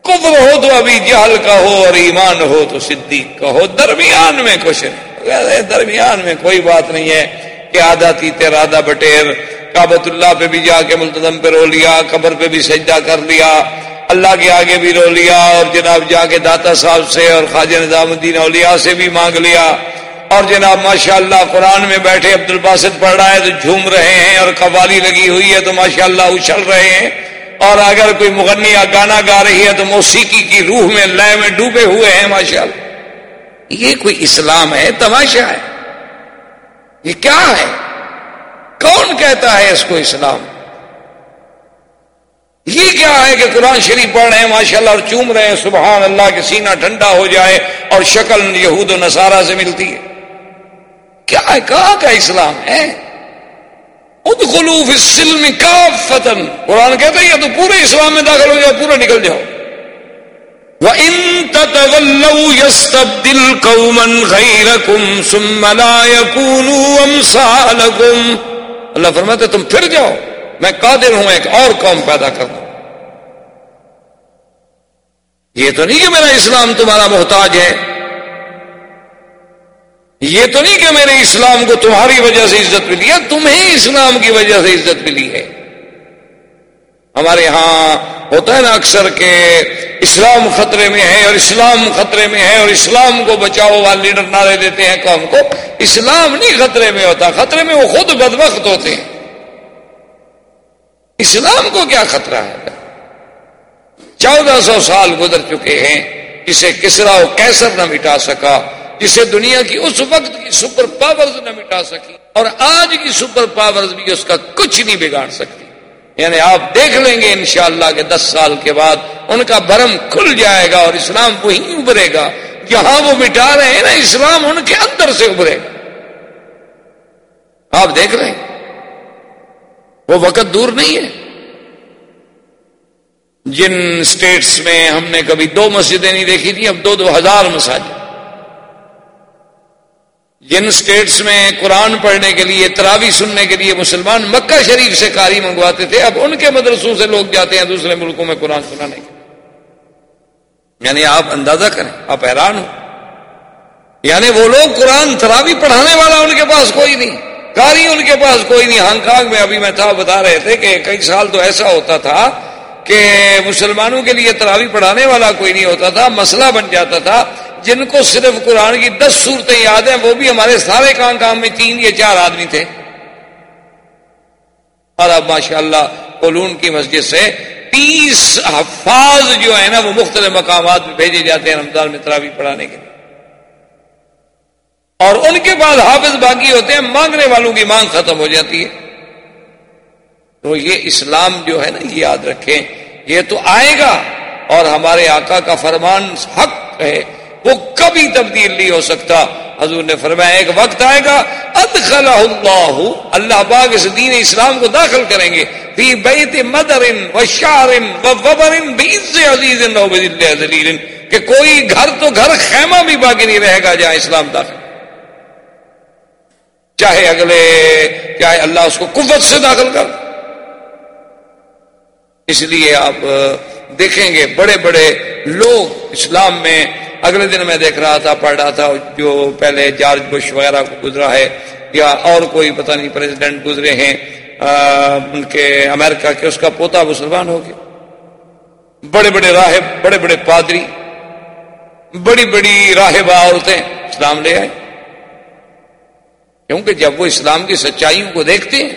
کفر ہو تو ابھی جہل کا ہو اور ایمان ہو تو صدیق کا ہو، درمیان میں کچھ نہیں درمیان میں کوئی بات نہیں ہے کہ آدھا تیتر آدھا بٹیر۔ کابت اللہ پہ بھی جا کے ملتظم پہ رو لیا، قبر پہ بھی سجدہ کر لیا، اللہ کے آگے بھی رو لیا اور جناب جا کے داتا صاحب سے اور خواجہ نظام الدین اولیاء سے بھی مانگ لیا۔ اور جناب ماشاء اللہ قرآن میں بیٹھے عبد الباسط پڑھ رہا ہے تو جھوم رہے ہیں اور قوالی لگی ہوئی ہے تو ماشاء اللہ اچھل رہے ہیں اور اگر کوئی مغنی یا گانا گا رہی ہے تو موسیقی کی روح میں لیے میں ڈوبے ہوئے ہیں ماشاء اللہ یہ کوئی اسلام ہے؟ تماشا ہے۔ یہ کیا ہے؟ کون کہتا ہے اس کو اسلام؟ یہ کیا ہے کہ قرآن شریف پڑھ رہے ہیں ماشاء اللہ اور چوم رہے ہیں؟ سبحان اللہ کے سینہ ٹھنڈا ہو جائے اور شکل یہود و نصارہ سے ملتی ہے۔ کیا ہے؟ کہاں کا اسلام ہے؟ ادخلوف السلم کافتن قرآن کہتا ہے، یا تو پورے اسلام میں داخل ہو جاؤ، پورا نکل جاؤ۔ وَإِن تَتَوَلَّوْا يَسْتَبْدِلْ قَوْمًا غَيْرَكُمْ ثُمَّ لَا يَكُونُوا أَمْثَالَكُمْ۔ اللہ فرماتے تم پھر جاؤ، میں قادر ہوں، ایک اور قوم پیدا کر دوں۔ یہ تو نہیں کہ میرا اسلام تمہارا محتاج ہے۔ یہ تو نہیں کہ میرے اسلام کو تمہاری وجہ سے عزت ملی ہے تمہیں اسلام کی وجہ سے عزت ملی ہے۔ ہمارے ہاں ہوتا ہے نا اکثر کہ اسلام خطرے میں ہے اور اسلام خطرے میں ہے اور اسلام کو بچاؤ والے لیڈر نعرے دیتے ہیں قوم کو۔ اسلام نہیں خطرے میں ہوتا، خطرے میں وہ خود بدبخت ہوتے ہیں۔ اسلام کو کیا خطرہ ہے؟ چودہ سو سال گزر چکے ہیں، جسے کسرا و کیسر نہ مٹا سکا۔ جسے دنیا کی اس وقت کی سپر پاورز نہ مٹا سکی اور آج کی سپر پاورز بھی اس کا کچھ نہیں بگاڑ سکتی۔ یعنی آپ دیکھ لیں گے انشاءاللہ کہ دس سال کے بعد ان کا برم کھل جائے گا اور اسلام وہیں ابھرے گا۔ جہاں وہ مٹا رہے ہیں نا، اسلام ان کے اندر سے ابھرے۔ گا آپ دیکھ رہے ہیں؟ وہ وقت دور نہیں ہے۔ جن سٹیٹس میں ہم نے کبھی دو مسجدیں نہیں دیکھی تھی اب دو دو ہزار مساجد۔ جن سٹیٹس میں قرآن پڑھنے کے لیے تراوی سننے کے لیے مسلمان مکہ شریف سے کاری منگواتے تھے، اب ان کے مدرسوں سے لوگ جاتے ہیں دوسرے ملکوں میں قرآن سنانے کے یعنی آپ اندازہ کریں، آپ حیران ہو یعنی وہ لوگ قرآن تراوی پڑھانے والا ان کے پاس کوئی نہیں کاری ان کے پاس کوئی نہیں۔ ہانگ کانگ میں ابھی میں تھا، بتا رہے تھے کہ کئی سال تو ایسا ہوتا تھا کہ مسلمانوں کے لیے تراوی پڑھانے والا کوئی نہیں ہوتا تھا، مسئلہ بن جاتا تھا۔ جن کو صرف قرآن کی دس صورتیں یاد ہیں، وہ بھی ہمارے سارے کام کام میں تین یا چار آدمی تھے۔ اور اب ماشاء اللہ قلون کی مسجد سے تیس حفاظ جو ہے نا، وہ مختلف مقامات میں بھیجے جاتے ہیں رمضان میں تراوی پڑھانے کے لیے۔ اور ان کے بعد حافظ باقی ہوتے ہیں، مانگنے والوں کی مانگ ختم ہو جاتی ہے۔ تو یہ اسلام جو ہے نا، یہ یاد رکھیں، یہ تو آئے گا۔ اور ہمارے آقا کا فرمان حق ہے۔ وہ کبھی تبدیل نہیں ہو سکتا۔ حضور نے فرمایا، ایک وقت آئے گا، ادخلہ اللہ اللہ باغ اس دین اسلام کو داخل کریں گے۔ فی بیت مدر و شار و وبر بعز عزیز و ذلیل۔ کہ کوئی گھر تو گھر خیمہ بھی باقی نہیں رہے گا جہاں اسلام داخل۔ چاہے اگلے، چاہے اللہ اس کو قوت سے داخل کر۔ اس لیے آپ دیکھیں گے، بڑے بڑے لوگ اسلام میں اگلے دن میں دیکھ رہا تھا، پڑھ رہا تھا، جو پہلے جارج بش وغیرہ کو گزرا ہے، یا اور کوئی پتہ نہیں پریزیڈنٹ گزرے ہیں ان کے امریکہ کے، اس کا پوتا مسلمان ہو گیا۔ بڑے بڑے راہب، بڑے بڑے پادری، بڑی بڑی راہبہ عورتیں اسلام لے آئے۔ کیونکہ جب وہ اسلام کی سچائیوں کو دیکھتے ہیں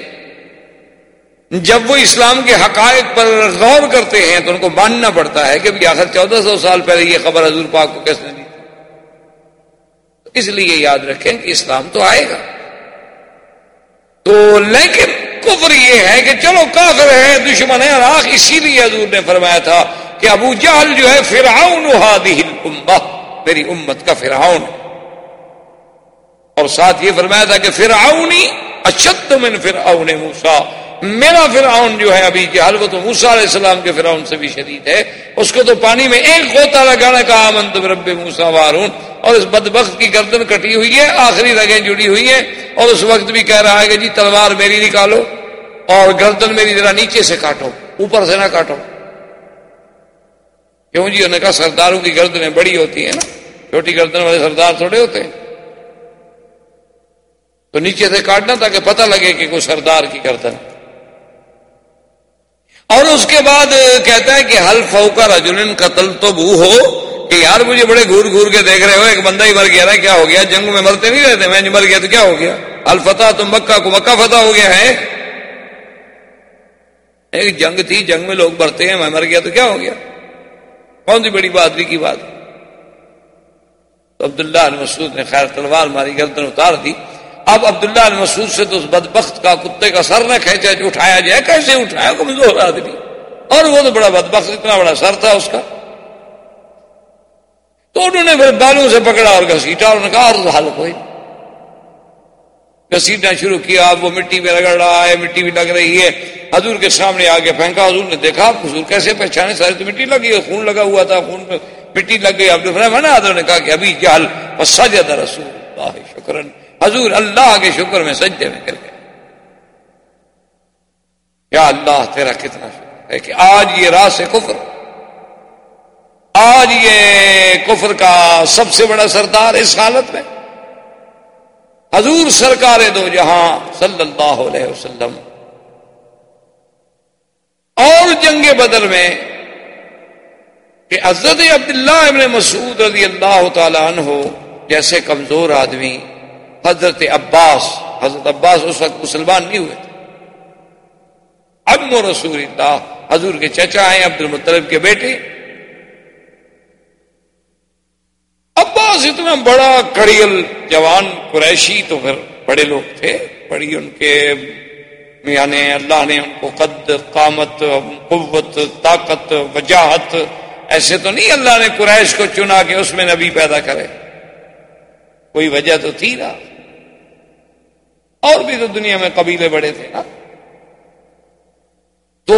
جب وہ اسلام کے حقائق پر غور کرتے ہیں تو ان کو ماننا پڑتا ہے کہ آخر چودہ سو سال پہلے یہ خبر حضور پاک کو کیسے دی اس لیے یاد رکھیں کہ اسلام تو آئے گا۔ تو لیکن کفر یہ ہے کہ چلو کافر ہے دشمن ہے راک اسی لیے حضور نے فرمایا تھا کہ ابو جہل جو ہے، فرعون میری امت کا فرعون۔ اور ساتھ یہ فرمایا تھا کہ فرعونی اشد من فرعون موسا میرا فرعون جو ہے ابھی جہل وہ تو موسا علیہ السلام کے فرعون سے بھی شدید ہے، اس کو تو پانی میں ایک غوطہ لگانے کا آمن تو رب موسا وارون اور اس بدبخت کی گردن کٹی ہوئی ہے، آخری رگیں جڑی ہوئی ہیں، اور اس وقت بھی کہہ رہا ہے کہ جی تلوار میری نکالو، اور گردن میری ذرا نیچے سے کاٹو، اوپر سے نہ کاٹو۔ کیوں جی؟ انہوں نے کہا سرداروں کی گردنیں بڑی ہوتی ہیں نا، چھوٹی گردن والے سردار تھوڑے ہوتے ہیں۔ تو نیچے سے کاٹنا تاکہ پتہ لگے کہ کوئی سردار کی گردن اور اس کے بعد کہتا ہے کہ حل فوکا رجولن قتل تو بو ہو، کہ یار مجھے بڑے گور گور کے دیکھ رہے ہو، ایک بندہ ہی مر گیا کیا ہو گیا؟ جنگ میں مرتے نہیں رہتے، میں مر گیا تو کیا ہو گیا؟ الفتح تو مکہ کو مکہ فتح ہو گیا ہے۔ ایک جنگ تھی، جنگ میں لوگ مرتے ہیں، میں مر گیا تو کیا ہو گیا؟ کون سی بڑی بات بھی کی بات؟ تو عبداللہ المسود نے خیر تلوار ماری، گردن اتار دی۔ اب عبداللہ المسود سے تو اس بدبخت کا کتے کا سر نہ کھینچا جو اٹھایا جائے، کیسے اٹھایا؟ کمزور آدمی۔ اور وہ تو بڑا بدبخت، اتنا بڑا سر تھا اس کا۔ تو انہوں نے پھر بالوں سے پکڑا اور گھسیٹا اور کہا، اور حل کوئی گھسیٹنا شروع کیا، اب وہ مٹی میں رگڑ رہا ہے، مٹی بھی لگ رہی ہے۔ حضور کے سامنے آگے پھینکا، حضور نے دیکھا حضور کیسے پہچانے؟ سارے تو مٹی لگی ہے، خون لگا ہوا تھا، خون میں مٹی لگ گئی۔ اب فرمایا نا حضور نے کہا کہ ابھی جہل سجد رسول اللہ شکرن حضور اللہ کے شکر میں سجدے میں کر گئے۔ یا اللہ تیرا کتنا شکر ہے کہ آج یہ راس کفر آج یہ کفر کا سب سے بڑا سردار اس حالت میں۔ حضور سرکار دو جہاں صلی اللہ علیہ وسلم۔ اور جنگ بدر میں کہ حضرت عبداللہ ابن مسعود رضی اللہ تعالیٰ عنہ جیسے کمزور آدمی حضرت عباس حضرت عباس اس وقت مسلمان نہیں ہوئے تھے۔ اب رسول اللہ، حضور کے چچا ہیں، عبد المطلب کے بیٹے۔ عباس اتنا بڑا کڑیل جوان قریشی تو پھر بڑے لوگ تھے، بڑی ان کے یعنی اللہ نے ان کو قد، قامت، قوت، طاقت، وجاہت، ایسے تو نہیں اللہ نے قریش کو چنا کہ اس میں نبی پیدا کرے۔ کوئی وجہ تو تھی نا۔ اور بھی تو دنیا میں قبیلے بڑے تھے نا۔ تو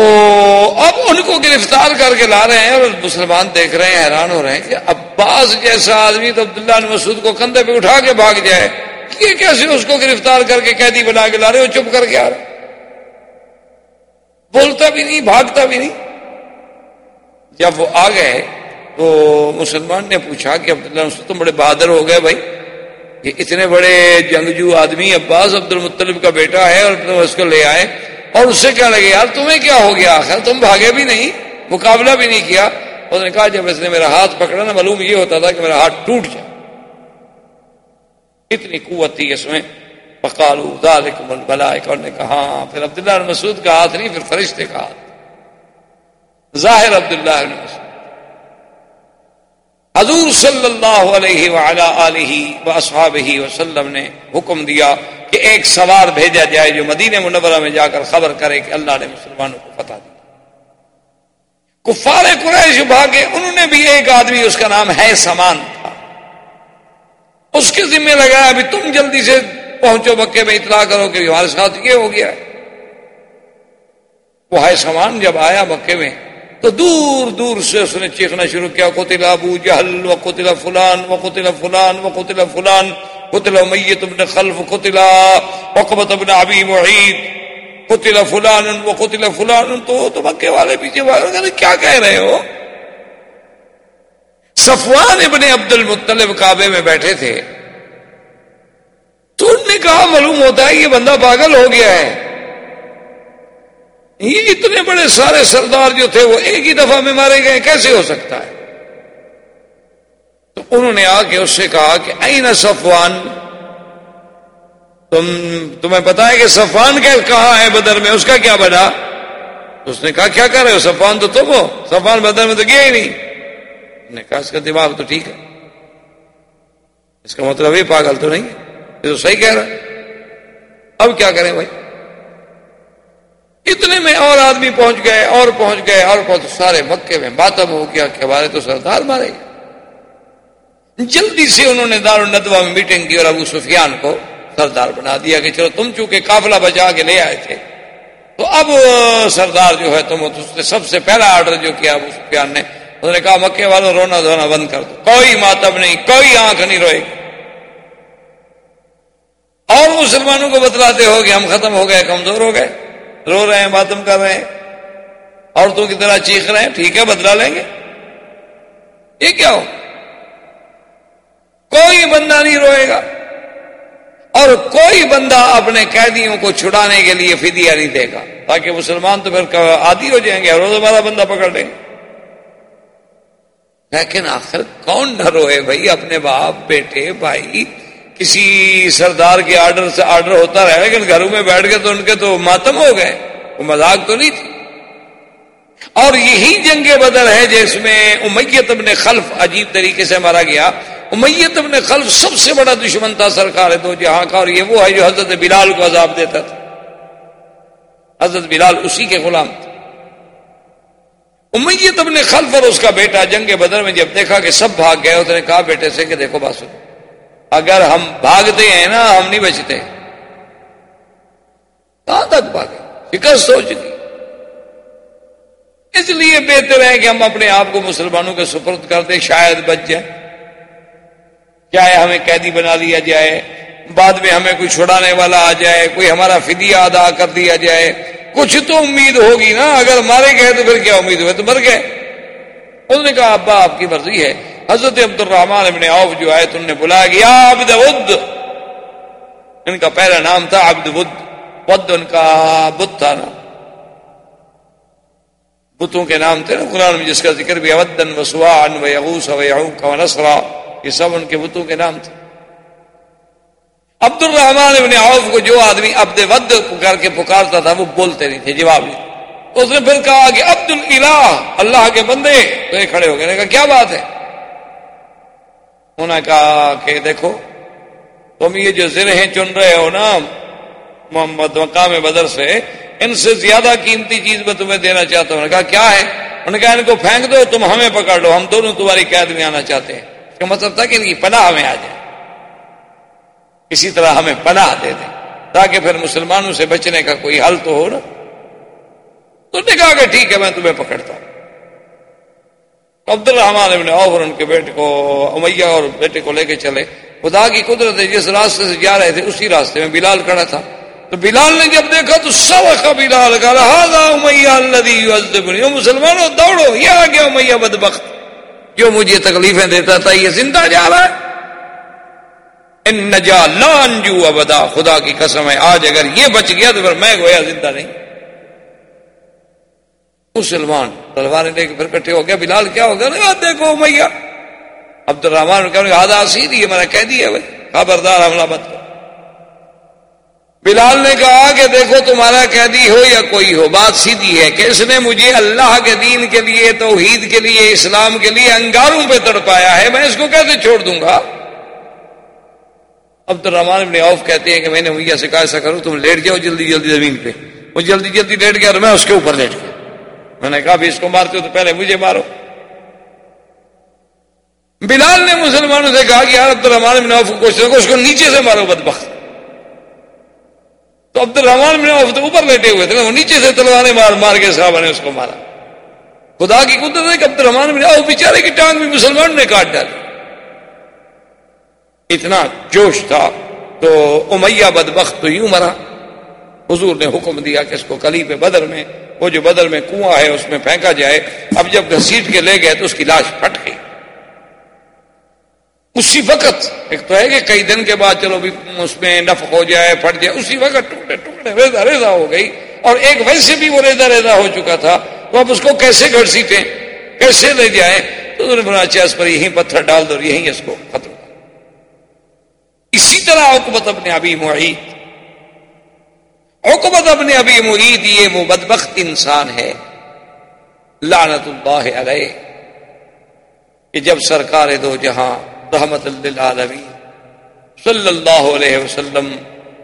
اب ان کو گرفتار کر کے لا رہے ہیں اور مسلمان دیکھ رہے ہیں، حیران ہو رہے ہیں کہ عباس جیسا آدمی تو عبداللہ مسعود کو کندھے پہ اٹھا کے بھاگ جائے۔ یہ کیسے اس کو گرفتار کر کے قیدی بنا کے لا رہے ہو، چپ کر کے آ رہے بولتا بھی نہیں، بھاگتا بھی نہیں۔ جب وہ آ گئے تو مسلمان نے پوچھا کہ عبداللہ مسعود تم بڑے بہادر ہو گئے بھائی۔ یہ اتنے بڑے جنگجو آدمی عباس عبد المطلب کا بیٹا ہے اور اس کو لے آئے اور اس سے کیا لگے، یار، تمہیں کیا ہو گیا؟ آخر تم بھاگے بھی نہیں، مقابلہ بھی نہیں کیا. اس نے کہا، جب اس نے میرا ہاتھ پکڑا نا، معلوم یہ ہوتا تھا کہ میرا ہاتھ ٹوٹ جائے۔ اتنی قوت تھی اس میں۔ پکالو ذالکم الملائکہ نے کہا ہاں پھر عبداللہ مسعود کا ہاتھ نہیں، پھر فرشتے کا ہاتھ۔ ظاہر عبداللہ مسعود۔ حضور صلی اللہ علیہ وعلا آلہ و وسلم نے حکم دیا کہ ایک سوار بھیجا جائے جو مدینہ منورہ میں جا کر خبر کرے کہ اللہ نے مسلمانوں کو فتح دیا کفار قریش بھاگے، انہوں نے بھی ایک آدمی، اس کا نام ہے سمان تھا۔ اس کے ذمہ لگایا، ابھی تم جلدی سے پہنچو مکے میں، اطلاع کرو کہ ہمارے ساتھ یہ ہو گیا۔ وہ ہے سامان جب آیا مکے میں تو دور دور سے اس نے چیخنا شروع کیا، قتل ابو جہل و قتل فلان و قتل فلان و قتل فلان، قتل میت ابن خلف قتل وقبت ابن ابی معید، قتل فلان و قتل فلان، تو تو مکے والے پیچھے والے کیا کہہ رہے ہو؟ صفوان ابن عبد المطلب کعبے میں بیٹھے تھے۔ تو ان نے کہا، معلوم ہوتا ہے یہ بندہ پاگل ہو گیا ہے۔ یہ اتنے بڑے سارے سردار جو تھے وہ ایک ہی دفعہ میں مارے گئے، کیسے ہو سکتا ہے؟ تو انہوں نے آ کے اس سے کہا کہ این صفوان؟ تم، تمہیں پتا ہے کہ صفوان کے کہاں ہے بدر میں؟ اس کا کیا بنا؟ اس نے کہا، کیا کر رہے ہو صفوان؟ تو تم ہو۔ صفوان بدر میں تو گیا ہی نہیں۔ نے کہا، اس کا دماغ تو ٹھیک ہے۔ اس کا مطلب یہ پاگل تو نہیں یہ تو صحیح کہہ رہا اب کیا کریں بھائی؟ اتنے میں اور آدمی پہنچ گئے، اور پہنچ گئے، اور پہنچ سارے مکے میں باتم ہو گیا کہ ہمارے تو سردار مارے۔ گئے جلدی سے انہوں نے دار الدوا میں میٹنگ کی اور ابو سفیان کو سردار بنا دیا کہ چلو تم چونکہ قافلہ بچا کے لے آئے تھے۔ تو اب سردار جو ہے تم نے سب سے پہلا آرڈر جو کیا ابو سفیان نے، انہوں نے کہا مکے والوں رونا دھونا بند کر دو۔ کوئی ماتب نہیں، کوئی آنکھ نہیں روئے۔ گی اور مسلمانوں کو بتلاتے ہو کہ ہم ختم ہو گئے، کمزور ہو گئے۔ رو رہے ہیں ماتم کر رہے ہیں۔ عورتوں کی طرح چیخ رہے ہیں۔ ٹھیک ہے بدلا لیں گے۔ یہ کیا ہو؟ کوئی بندہ نہیں روئے گا۔ اور کوئی بندہ اپنے قیدیوں کو چھڑانے کے لیے فدیا نہیں دے گا۔ تاکہ مسلمان تو پھر عادی ہو جائیں گے۔ روز ہمارا بندہ پکڑ لیں۔ گے لیکن آخر کون نہ روئے بھائی؟ اپنے باپ، بیٹے، بھائی۔ کسی سردار کے آرڈر سے آرڈر ہوتا رہا لیکن گھروں میں بیٹھ کے تو ان کے تو ماتم ہو گئے، وہ مذاق تو نہیں تھی۔ اور یہی جنگ بدر ہے جس میں امیت ابن خلف عجیب طریقے سے مارا گیا۔ امیت ابن خلف سب سے بڑا دشمن تھا سرکار دو جہاں کا، اور یہ وہ ہے جو حضرت بلال کو عذاب دیتا تھا۔ حضرت بلال اسی کے غلام تھے۔ امیت ابن خلف اور اس کا بیٹا جنگ بدر میں جب دیکھا کہ سب بھاگ گئے، اس نے کہا، بیٹے سے کہ دیکھو، بات سنو۔ اگر ہم بھاگتے ہیں نا، ہم نہیں بچتے۔ کہاں تک بھاگے شکست ہو چکی اس لیے بہتر ہے کہ ہم اپنے آپ کو مسلمانوں کے سپرد کر دیں شاید بچ جائیں۔ چاہے ہمیں قیدی بنا لیا جائے؟ بعد میں ہمیں کوئی چھڑانے والا آ جائے، کوئی ہمارا فدیہ ادا کر دیا جائے۔ کچھ تو امید ہوگی نا، اگر مارے گئے تو پھر کیا امید ہوئے؟ تو مر گئے۔ انہوں نے کہا ابا آپ کی مرضی ہے۔ حضرت عبد الرحمان ابن عوف جو آئے تو انہوں نے بلایا گیا عبد ود۔ ان کا پہلا نام تھا عبد ود۔ ود ان کا بت تھا نا۔ بتوں کے نام تھے نا قرآن میں، جس کا ذکر بھی اودن وسوا و یغوس و یعوق و نسرا یہ سب ان کے بتوں کے نام تھے۔ عبد الرحمان ابن عوف کو جو آدمی عبد ود کر کے پکارتا تھا، وہ بولتے نہیں تھے، جواب نہیں۔ اس نے پھر کہا کہ، عبد الہ اللہ کے بندے۔ تو یہ کھڑے ہو گئے کہا، کیا بات ہے؟ انہوں نے کہا کہ دیکھو، تم یہ جو زرہیں چن رہے ہو نا، محمد مقام بدر سے، ان سے زیادہ قیمتی چیز میں تمہیں دینا چاہتا ہوں۔ نے کہا، کیا ہے؟ انہوں نے کہا، ان کو پھینک دو، تم ہمیں پکڑ لو، ہم دونوں تمہاری قید میں آنا چاہتے ہیں۔ اس کا مطلب تھا کہ ان کی پناہ ہمیں آ جائے۔ اسی طرح ہمیں پناہ دے دیں تاکہ پھر مسلمانوں سے بچنے کا کوئی حل تو ہو نا۔ تو نے کہا کہ ٹھیک ہے، میں تمہیں پکڑتا ہوں۔ عبد الرحمان ابن اور ان کے بیٹے کو، امیہ اور بیٹے کو لے کے چلے۔ خدا کی قدرت ہے، جس راستے سے جا رہے تھے، اسی راستے میں بلال کھڑا تھا۔ تو بلال نے جب دیکھا تو سب کا بلال کا مسلمانوں دوڑو، یہ آ گیا امیہ بدبخت۔ جو مجھے تکلیفیں دیتا تھا، یہ زندہ جا رہا ہے۔ ان نجا لانجو ابدا، خدا کی قسم ہے، آج اگر یہ بچ گیا تو پھر میں گویا زندہ نہیں۔ مسلمان۔ تلوار لے کے پھر کٹھے ہو گیا بلال کیا ہو گیا؟ دیکھو میاں عبد الرحمان آدھا سیدھی ہے۔ میں نے کہہ دیا بھائی، خبردار حملہ مت کر بلال نے کہا کہ دیکھو، تمہارا قیدی ہو یا کوئی ہو، بات سیدھی ہے کہ اس نے مجھے اللہ کے دین کے لیے، توحید کے لیے، اسلام کے لیے انگاروں پہ تڑپایا ہے۔ میں اس کو کیسے چھوڑ دوں گا؟ عبد الرحمان ابن عوف کہتے ہیں کہ میں نے بھیا سے کہا، ایسا کروں تم لیٹ جاؤ جلدی جلدی زمین پہ۔ وہ جلدی جلدی لیٹ گیا اور میں اس کے اوپر لیٹ گیا۔ میں نے کہا بھی اس کو مارتے ہو تو پہلے مجھے مارو۔ بلال نے مسلمانوں سے کہا کہ یار عبد الرحمان ابن عوف کو اس کو نیچے سے مارو بدبخت۔ تو عبد الرحمان ابن عوف تو اوپر بیٹھے ہوئے تھے وہ نیچے سے تلوانے مار مار کے صحابہ نے اس کو مارا۔ خدا کی قدرت ہے کہ عبد الرحمان ابن عوف بیچارے کی ٹانگ بھی مسلمان نے کاٹ ڈالی۔ اتنا جوش تھا تو امیہ بدبخت تو یوں مرا۔ حضور نے حکم دیا کہ اس کو کلی پہ بدر میں وہ جو بدر میں کنواں ہے، اس میں پھینکا جائے۔ اب جب گھسیٹ کے لے گئے تو اس کی لاش پھٹ گئی۔ اسی وقت، ایک تو ہے کہ کئی دن کے بعد چلو بھی اس میں نف ہو جائے، پھٹ جائے، اسی وقت ٹکڑے ٹکڑے ریزا ریزا ہو گئی۔ اور ایک ویسے بھی وہ ریزا ریزا ہو چکا تھا۔ تو اب اس کو کیسے گھسیٹیں کیسے لے جائیں؟ تو انہوں نے بنا اچھا اس پر یہیں پتھر ڈال دو یہیں اس کو ختم۔ اسی طرح حکومت اپنے ابھی معیت حکومت اپنے ابھی معید یہ وہ بدبخت انسان ہے۔ لعنت اللہ علیہ۔ کہ جب سرکار دو جہاں رحمت اللہ صلی اللہ علیہ وسلم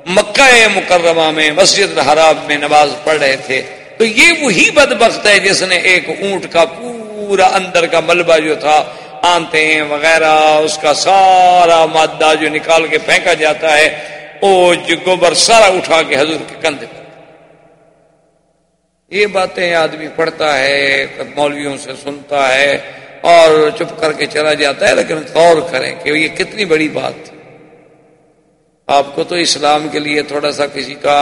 مکہ مکرمہ میں مسجد الحراب میں نماز پڑھ رہے تھے، تو یہ وہی بدبخت ہے جس نے ایک اونٹ کا پورا اندر کا ملبہ جو تھا آنتے وغیرہ، اس کا سارا مادہ جو نکال کے پھینکا جاتا ہے۔ وہ جو گوبر سارا اٹھا کے حضور کے کندھے پر۔ یہ باتیں آدمی پڑھتا ہے، مولویوں سے سنتا ہے اور چپ کر کے چلا جاتا ہے، لیکن غور کریں کہ یہ کتنی بڑی بات آپ کو تو اسلام کے لیے تھوڑا سا کسی کا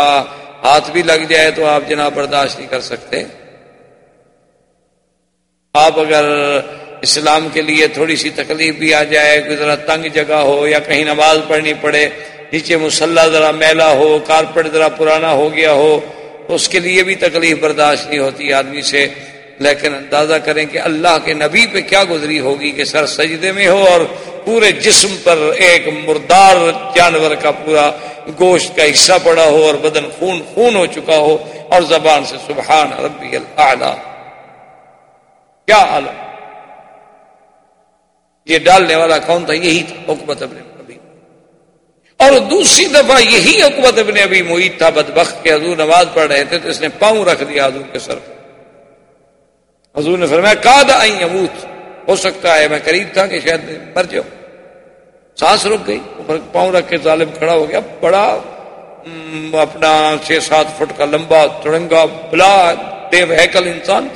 ہاتھ بھی لگ جائے تو آپ جناب برداشت نہیں کر سکتے۔ آپ اگر اسلام کے لیے تھوڑی سی تکلیف بھی آ جائے، کوئی ذرا تنگ جگہ ہو یا کہیں نماز پڑھنی پڑے نیچے مسلح ذرا میلا ہو کارپیٹ ذرا پرانا ہو گیا ہو تو اس کے لیے بھی تکلیف برداشت نہیں ہوتی آدمی سے۔ لیکن اندازہ کریں کہ اللہ کے نبی پہ کیا گزری ہوگی کہ سر سجدے میں ہو اور پورے جسم پر ایک مردار جانور کا پورا گوشت کا حصہ پڑا ہو اور بدن خون خون ہو چکا ہو اور زبان سے سبحان ربی اللہ کیا عالم؟ یہ ڈالنے والا کون تھا؟ یہی تھا حکمت ابن اور دوسری دفعہ یہی حکمت ابن ابھی محیط تھا، بدبخت کے حضور نماز پڑھ رہے تھے تو اس نے پاؤں رکھ دیا حضور کے سر حضور نے فرمایا کاد آئی اموت ہو سکتا ہے، میں قریب تھا کہ شاید مر جاؤ سانس رک گئی پاؤں رکھ کے ظالم کھڑا ہو گیا، بڑا اپنا چھ سات فٹ کا لمبا تڑنگا بلا دیو ہیکل انسان۔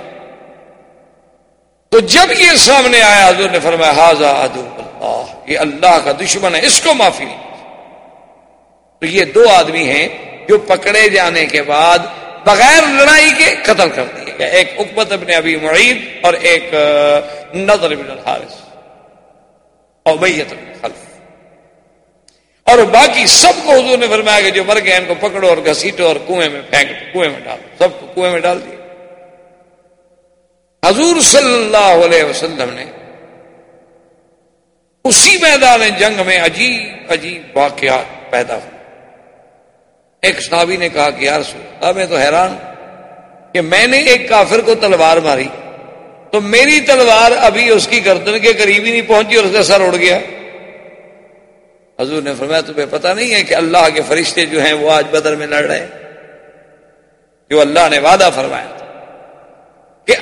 تو جب یہ سامنے آیا، حضور نے فرمایا حاضہ ادو اللہ، یہ اللہ کا دشمن ہے، اس کو معافی۔ نہیں تو یہ دو آدمی ہیں جو پکڑے جانے کے بعد بغیر لڑائی کے قتل کر دیا گیا ایک اکبت ابن ابی معید اور ایک نظر ابن الحارث۔ اور بیت ابن خلف۔ اور باقی سب کو حضور نے فرمایا کہ جو مر گئے ان کو پکڑو اور گھسیٹو اور کنویں میں پھینک کنویں میں ڈالو سب کو کنویں میں ڈال دیا حضور صلی اللہ علیہ وسلم نے اسی میدان جنگ میں عجیب عجیب واقعات پیدا ہوئے۔ ایک صحابی نے کہا کہ یار اب میں تو حیران کہ میں نے ایک کافر کو تلوار ماری، تو میری تلوار ابھی اس کی گردن کے قریب ہی نہیں پہنچی اور اس کا سر اڑ گیا۔ حضور نے فرمایا، تمہیں پتہ نہیں ہے کہ اللہ کے فرشتے جو ہیں وہ آج بدر میں لڑ رہے جو اللہ نے وعدہ فرمایا
کہ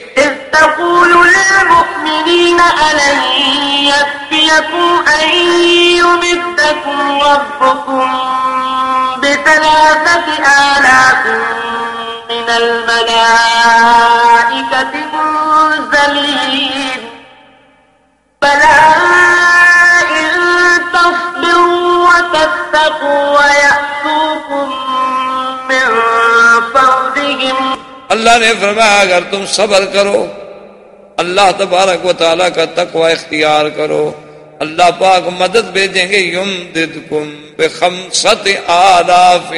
للمؤمنين ألن يكفيكم أن يمدكم ربكم؟ بثلاثة آلاف من الملائكة منزلين. بلى إن تصبروا وتتقوا ويأتوكم من فوزهم
اللہ نے فرمایا، اگر تم صبر کرو، اللہ تبارک و تعالیٰ کا تقوی اختیار کرو۔ اللہ پاک مدد بھیجیں گے یم دد کم بے خم ست آلاف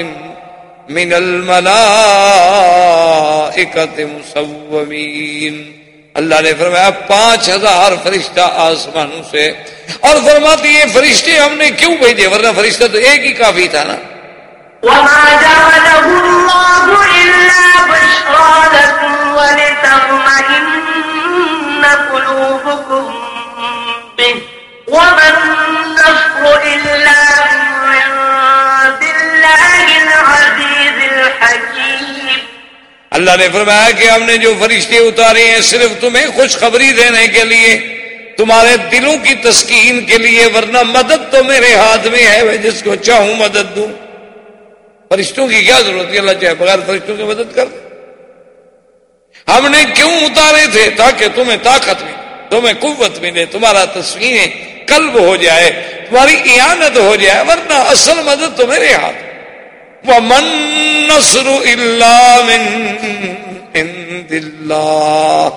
من الملائکت مسومین۔ اللہ نے فرمایا، پانچ ہزار فرشتہ آسمانوں سے۔ اور فرماتی یہ فرشتے ہم نے کیوں بھیجے؟ ورنہ فرشتہ تو ایک ہی کافی تھا نا۔
وما جعله الله إلا بشرى لكم ولتطمئن قلوبكم به۔ وما النصر إلا من عند الله العزيز الحكيم
اللہ نے فرمایا کہ ہم نے جو فرشتے اتارے ہیں صرف تمہیں خوشخبری دینے کے لیے، تمہارے دلوں کی تسکین کے لیے، ورنہ مدد تو میرے ہاتھ میں ہے، میں جس کو چاہوں مدد دوں۔ فرشتوں کی کیا ضرورت ہے اللہ چاہے بغیر فرشتوں کی مدد کر۔ دے ہم نے کیوں اتارے تھے؟ تاکہ تمہیں طاقت ملے۔ تمہیں قوت ملے، تمہارا تصویر قلب ہو جائے، تمہاری اعانت ہو جائے، ورنہ اصل مدد تو میرے ہاتھ من نصر اللہ من عند اللہ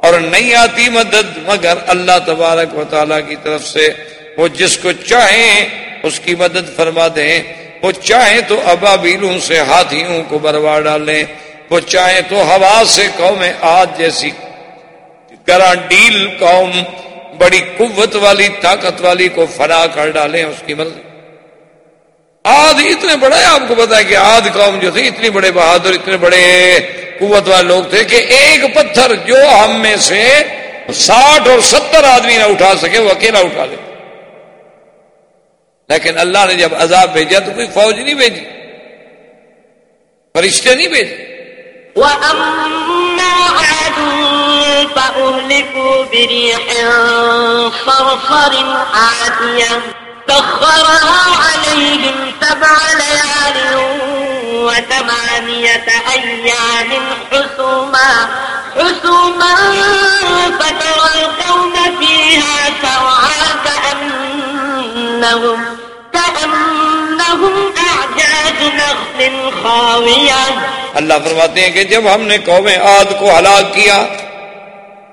اور نہیں آتی مدد مگر اللہ تبارک و تعالی کی طرف سے۔ وہ جس کو چاہیں اس کی مدد فرما دیں۔ وہ چاہیں تو ابابیلوں سے ہاتھیوں کو بروا ڈالیں۔ وہ چاہیں تو ہوا سے قوم آج جیسی کرا ڈیل قوم بڑی قوت والی، طاقت والی کو فنا کر ڈالیں اس کی مرضی آد اتنے بڑے، آپ کو پتا ہے کہ آد قوم جو تھی، اتنی بڑے بہادر، اتنے بڑے قوت والے لوگ تھے کہ ایک پتھر جو ہم میں سے ساٹھ اور ستر آدمی نہ اٹھا سکے، وہ اکیلا اٹھا لے۔ لیکن اللہ نے جب عذاب بھیجا تو کوئی فوج نہیں بھیجی، فرشتے نہیں بھیجے۔
وأما عاد فأهلكوا بريح صرصر عاتية سخرها عليهم سبع ليال وثمانية أيام حسوما حسوما فترى القوم فيها سرعا كأنهم كأنهم نخل خاوية۔
اللہ فرماتے ہیں کہ جب ہم نے قوم آد کو ہلاک کیا،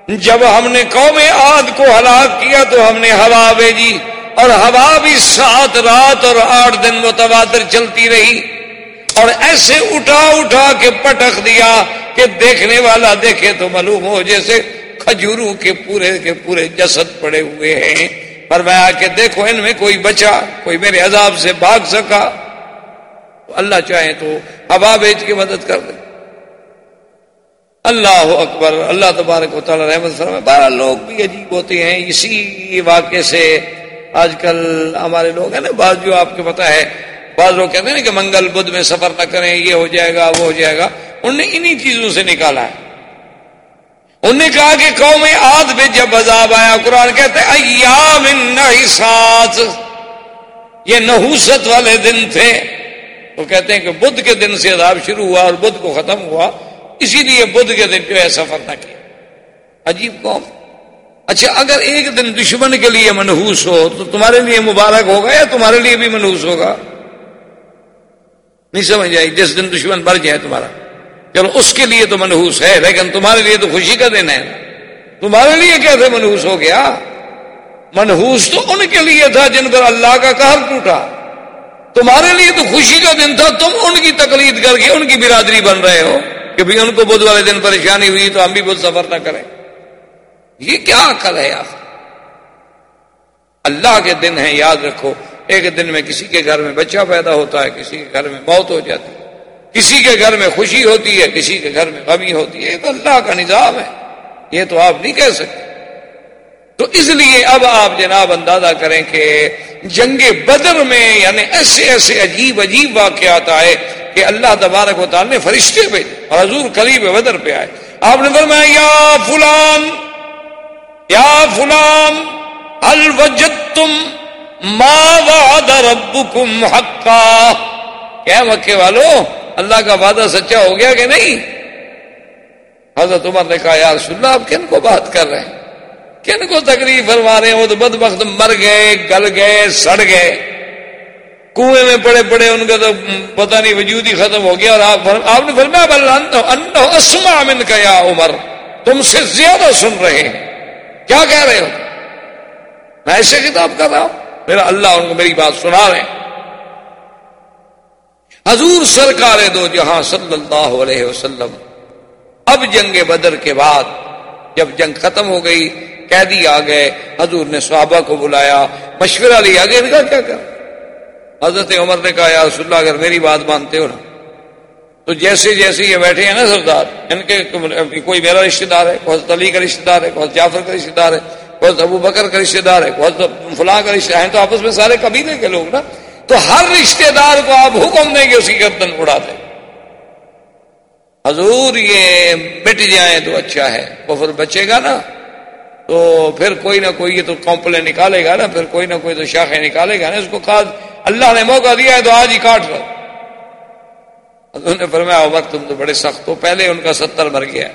جب ہم نے قوم آد کو ہلاک کیا تو ہم نے ہوا بھیجی اور ہوا بھی سات رات اور آٹھ دن متبادر چلتی رہی اور ایسے اٹھا اٹھا کے پٹخ دیا کہ دیکھنے والا دیکھے تو معلوم ہو جیسے کھجوروں کے پورے کے پورے جسد پڑے ہوئے ہیں۔ پر میں آ کے دیکھو ان میں کوئی بچا، کوئی میرے عذاب سے بھاگ سکا۔ اللہ چاہے تو ہوا بیچ کے مدد کر دے اللہ اکبر، اللہ تبارک و تعالیٰ رحمت فرمائے بارہ لوگ بھی عجیب ہوتے ہیں۔ اسی واقعے سے آج کل ہمارے لوگ ہیں نا، بعض جو آپ کو پتا ہے، بعض لوگ کہتے ہیں نا کہ منگل بدھ میں سفر نہ کریں، یہ ہو جائے گا، وہ ہو جائے گا۔ انہوں نے انہی چیزوں سے نکالا ہے۔ انہوں نے کہا کہ قوم آد میں جب عذاب آیا، قرآن کہتے ایام نحسات یہ نحوست والے دن تھے۔ وہ کہتے ہیں کہ بدھ کے دن سے عذاب شروع ہوا اور بدھ کو ختم ہوا۔ اسی لیے بدھ کے دن جو ہے سفر نہ کیا۔ عجیب قوم۔ اچھا اگر ایک دن دشمن کے لیے منحوس ہو، تو تمہارے لیے مبارک ہوگا یا تمہارے لیے بھی منحوس ہوگا؟ نہیں سمجھ آئی، جس دن دشمن بڑھ جائے تمہارا۔ چلو، اس کے لیے تو منحوس ہے، لیکن تمہارے لیے تو خوشی کا دن ہے۔ تمہارے لیے کیسے منحوس ہو گیا؟ منحوس تو ان کے لیے تھا جن پر اللہ کا قہر ٹوٹا۔ تمہارے لیے تو خوشی کا دن تھا، تم ان کی تقلید کر کے ان کی برادری بن رہے ہو کہ بھی ان کو بدھ والے دن پریشانی ہوئی تو ہم بھی بدھ سفر نہ کریں۔ یہ کیا عقل ہے یار اللہ کے دن ہیں، یاد رکھو، ایک دن میں کسی کے گھر میں بچہ پیدا ہوتا ہے، کسی کے گھر میں موت ہو جاتی۔ ہے کسی کے گھر میں خوشی ہوتی ہے، کسی کے گھر میں غمی ہوتی ہے۔ یہ تو اللہ کا نظام ہے۔ یہ تو آپ نہیں کہہ سکتے۔ تو اس لیے اب آپ جناب اندازہ کریں کہ جنگ بدر میں یعنی ایسے ایسے عجیب عجیب واقعات آئے کہ اللہ تبارک و تعالی نے فرشتے بھیجے اور حضور قریب بدر پہ آئے۔ آپ نے فرمایا، یا فلان یا فلان الوجتم ما وعد ربکم حقا؟ کیا مکے والو؟ اللہ کا وعدہ سچا ہو گیا کہ نہیں؟ حضرت عمر نے کہا، یار، سننا، آپ کن کو بات کر رہے ہیں؟ کن کو تکلیف فرما رہے ہیں؟ وہ تو بد وقت مر گئے، گل گئے، سڑ گئے۔ کنویں میں پڑے پڑے، ان کا تو پتہ نہیں وجود ہی ختم ہو گیا۔ اور آپ نے فرمایا اسما من کا یا عمر، تم سے زیادہ سن رہے ہیں۔ کیا کہہ رہے ہو؟ میں ایسے کتاب کر رہا ہوں۔ میرا اللہ ان کو میری بات سنا رہے ہیں۔ حضور سرکار دو جہاں صلی اللہ علیہ وسلم۔ اب جنگ بدر کے بعد جب جنگ ختم ہو گئی، قیدی آ گئے، حضور نے صحابہ کو بلایا، مشورہ لیا گیا کہا کیا کر حضرت عمر نے کہا، یا رسول اللہ، اگر میری بات مانتے ہو نا، تو جیسے جیسے یہ بیٹھے ہیں نا سردار، ان کے کوئی میرا رشتے دار ہے، کوئی علی کا رشتے دار ہے، کوئی جعفر کا رشتے دار ہے، کوئی ابو بکر کا رشتے دار ہے، کوئی فلاں کا رشتے ہیں تو آپس میں سارے قبیلے کے لوگ نا تو ہر رشتے دار کو آپ حکم دیں گے اس کی گردن اڑا دیں۔ حضور یہ مٹ جائیں تو اچھا ہے وہ پھر بچے گا نا، تو پھر کوئی نہ کوئی یہ تو کمپلین نکالے گا نا، پھر کوئی نہ کوئی تو شاخیں نکالے گا نا۔ اس کو کہا اللہ نے موقع دیا ہے تو آج ہی کاٹ لو۔ نے فرمایا وقت تم تو بڑے سخت ہو، پہلے ان کا ستر مر گیا۔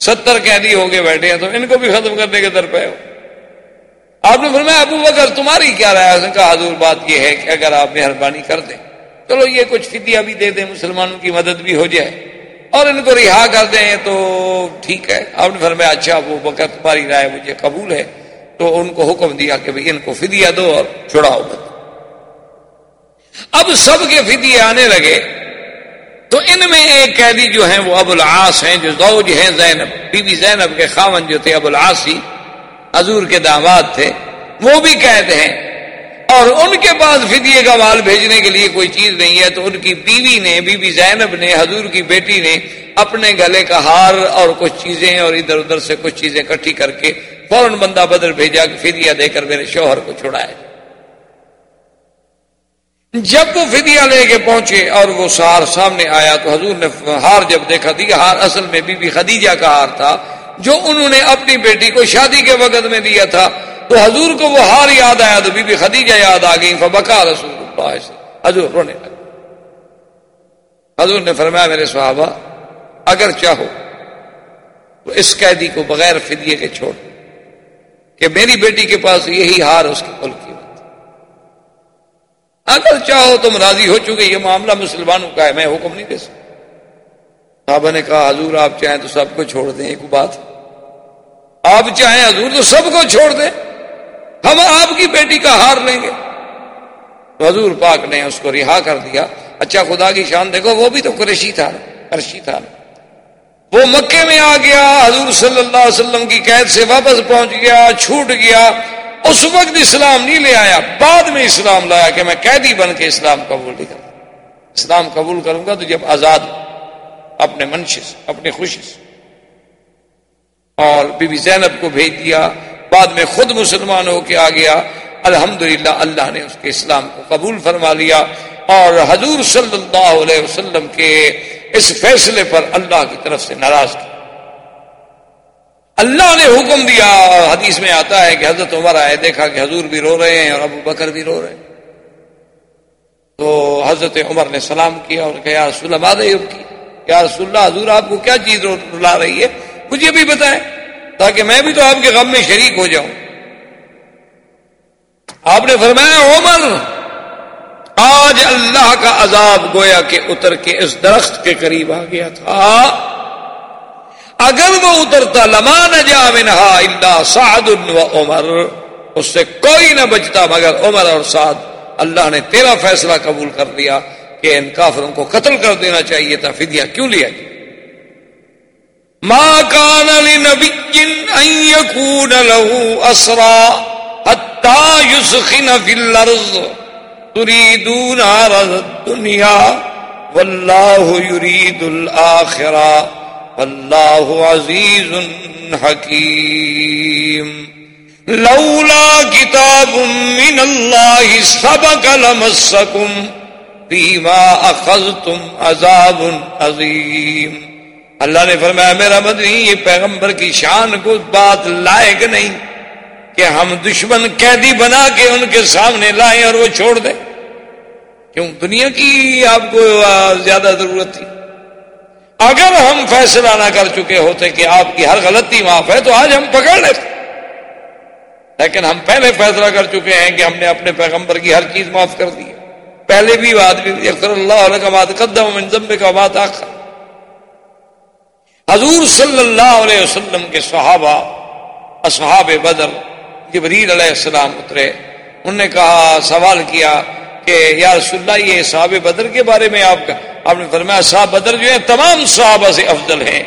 ستر قیدی ہو گئے بیٹھے ہیں، تو ان کو بھی ختم کرنے کے در پہ۔ ہو آپ نے فرمایا، ابو بکر، تمہاری کیا رائے؟ نے کہا، حضور، بات یہ ہے کہ اگر آپ مہربانی کر دیں، چلو یہ کچھ فدیہ بھی دے دیں، مسلمانوں کی مدد بھی ہو جائے، اور ان کو رہا کر دیں، تو ٹھیک ہے۔ آپ نے فرمایا اچھا ابو بکر، تمہاری رائے مجھے قبول ہے، تو ان کو حکم دیا کہ ان کو فدیہ دو اور چھڑاؤ بت اب سب کے فدیے آنے لگے، تو ان میں ایک قیدی جو ہیں، وہ ابو العاص ہیں، جو زوج ہیں زینب، بی بی زینب کے خاون جو تھے، ابو العاص ہی حضور کے داماد تھے، وہ بھی قید ہیں۔ اور ان کے پاس فدیے کا مال بھیجنے کے لیے کوئی چیز نہیں ہے، تو ان کی بیوی نے بی بی زینب نے، حضور کی بیٹی نے اپنے گلے کا ہار اور کچھ چیزیں اور ادھر ادھر سے کچھ چیزیں اکٹھی کر کے فوراً بندہ بدر بھیجا کہ فدیہ دے کر میرے شوہر کو چھڑایا۔ جب وہ فدیہ لے کے پہنچے اور وہ سہار سامنے آیا، تو حضور نے ہار جب دیکھا دیا ہار اصل میں بی بی خدیجہ کا ہار تھا۔ جو انہوں نے اپنی بیٹی کو شادی کے وقت میں دیا تھا، تو حضور کو وہ ہار یاد آیا تو بی بی خدیجہ یاد آ گئی فبکا رسول اللہ سے حضور رونے لگے۔ حضور نے فرمایا، میرے صحابہ، اگر چاہو تو اس قیدی کو بغیر فدیے کے چھوڑ کہ میری بیٹی کے پاس یہی ہار اس کی کل قیمت اگر چاہو تم راضی ہو چکے، یہ معاملہ مسلمانوں کا ہے، میں حکم نہیں دے سکتا۔ صحابہ نے کہا، حضور آپ چاہیں تو سب کو چھوڑ دیں، ایک بات۔ آپ چاہیں حضور تو سب کو چھوڑ دیں۔ ہم آپ کی بیٹی کا ہار لیں گے۔ تو حضور پاک نے اس کو رہا کر دیا۔ اچھا خدا کی شان دیکھو، وہ بھی تو قریشی تھا کرشی تھا۔ وہ مکے میں آ گیا، حضور صلی اللہ علیہ وسلم کی قید سے واپس پہنچ گیا، چھوٹ گیا۔ اس وقت اسلام نہیں لے آیا، بعد میں اسلام لایا کہ میں قیدی بن کے اسلام قبول نہیں کروں۔ اسلام قبول کروں گا تو جب آزاد ہوں اپنے منش سے اپنے خوشی سے اور بی بی زینب کو بھیج دیا، بعد میں خود مسلمان ہو کے آ گیا۔ الحمد اللہ نے اس کے اسلام کو قبول فرما لیا۔ اور حضور صلی اللہ علیہ وسلم کے اس فیصلے پر اللہ کی طرف سے ناراض کیا۔ اللہ نے حکم دیا حدیث میں آتا ہے کہ حضرت عمر آئے، دیکھا کہ حضور بھی رو رہے ہیں اور ابو بکر بھی رو رہے ہیں۔ تو حضرت عمر نے سلام کیا اور کہا رسول اللہ کی یا رسول اللہ، حضور آپ کو کیا چیز رلا رہی ہے؟ مجھے بھی بتائیں، تاکہ میں بھی تو آپ کے غم میں شریک ہو جاؤں۔ آپ نے فرمایا عمر، آج اللہ کا عذاب گویا کہ اتر کے اس درخت کے قریب آ گیا تھا۔ اگر وہ اترتا لمان جا منہا اللہ سعد و عمر، اس سے کوئی نہ بچتا مگر عمر اور سعد، اللہ نے تیرا فیصلہ قبول کر لیا۔ کہ ان کافروں کو قتل کر دینا چاہیے تھا، فدیہ کیوں لیا جائے ما كان لنبي أن يكون له أسرى حتى يسخن في الأرض. تريدون عرض الدنيا والله يريد الآخرة. والله عزيز حكيم لولا كتاب من الله سبق لمسكم فيما أخذتم عذاب عظيم اللہ نے فرمایا، میرا مدنی، یہ پیغمبر کی شان کو بات لائق نہیں کہ ہم دشمن قیدی بنا کے ان کے سامنے لائیں اور وہ چھوڑ دیں۔ کیوں؟ دنیا کی آپ کو زیادہ ضرورت تھی۔ اگر ہم فیصلہ نہ کر چکے ہوتے کہ آپ کی ہر غلطی معاف ہے، تو آج ہم پکڑ لیتے۔ لیکن ہم پہلے فیصلہ کر چکے ہیں کہ ہم نے اپنے پیغمبر کی ہر چیز معاف کر دی پہلے بھی آدمی اللہ علیہ کا بات قدم منظم کا بات آخر. حضور صلی اللہ علیہ وسلم کے صحابہ، اصحاب بدر، جبریل علیہ السلام اترے انہوں نے کہا، سوال کیا کہ یا رسول اللہ، یہ صحاب بدر کے بارے میں آپ کا، آپ نے فرمایا صحاب بدر جو ہے تمام صحابہ سے افضل ہیں۔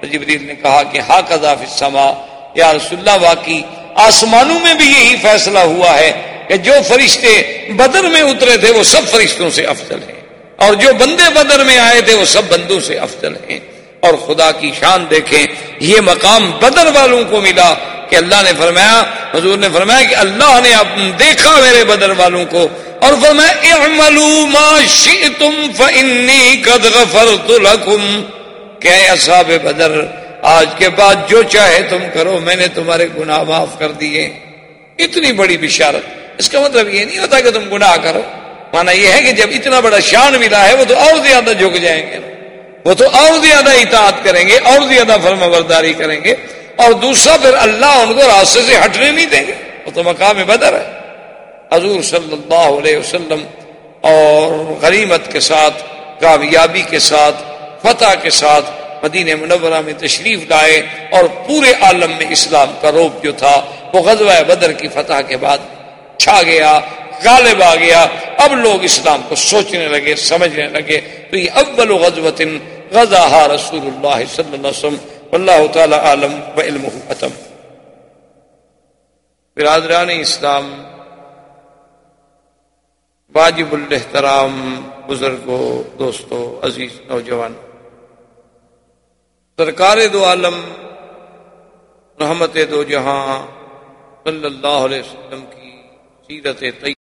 تو جبریل نے کہا کہ ہا قذاف السما یا رسول اللہ، واقعی آسمانوں میں بھی یہی فیصلہ ہوا ہے۔ کہ جو فرشتے بدر میں اترے تھے وہ سب فرشتوں سے افضل ہیں۔ اور جو بندے بدر میں آئے تھے وہ سب بندوں سے افضل ہیں۔ اور خدا کی شان دیکھیں، یہ مقام بدر والوں کو ملا کہ اللہ نے فرمایا، حضور نے فرمایا کہ اللہ نے دیکھا میرے بدر والوں کو۔ اور فرمایا، اعملوا ما شئتم فانی قد غفرت لكم کہ اصحاب بدر، آج کے بعد جو چاہے تم کرو، میں نے تمہارے گناہ معاف کر دیے۔ اتنی بڑی بشارت۔ اس کا مطلب یہ نہیں ہوتا کہ تم گناہ کرو۔ مانا یہ ہے کہ جب اتنا بڑا شان ملا ہے، وہ تو اور زیادہ جھک جائیں گے۔ وہ تو اور زیادہ اطاعت کریں گے، اور زیادہ فرما برداری کریں گے۔ اور دوسرا، پھر اللہ ان کو راستے سے ہٹنے نہیں دیں گے۔ وہ تو مقام بدر ہے۔ حضور صلی اللہ علیہ وسلم اور غریمت کے ساتھ، کامیابی کے ساتھ، فتح کے ساتھ مدین منورہ میں تشریف لائے اور پورے عالم میں اسلام کا روپ جو تھا، وہ غزوہ بدر کی فتح کے بعد چھا گیا، غالب آ گیا۔ اب لوگ اسلام کو سوچنے لگے، سمجھنے لگے۔ تو یہ اول غزوت غزہ رسول اللہ صلی اللہ علیہ وسلم۔ اللہ تعالی عالم و علم ختم برادران اسلام، واجب الحترام بزرگوں دوستوں عزیز نوجوان۔ سرکار دو عالم، رحمت دو جہاں صلی اللہ علیہ وسلم کی سیرت طیب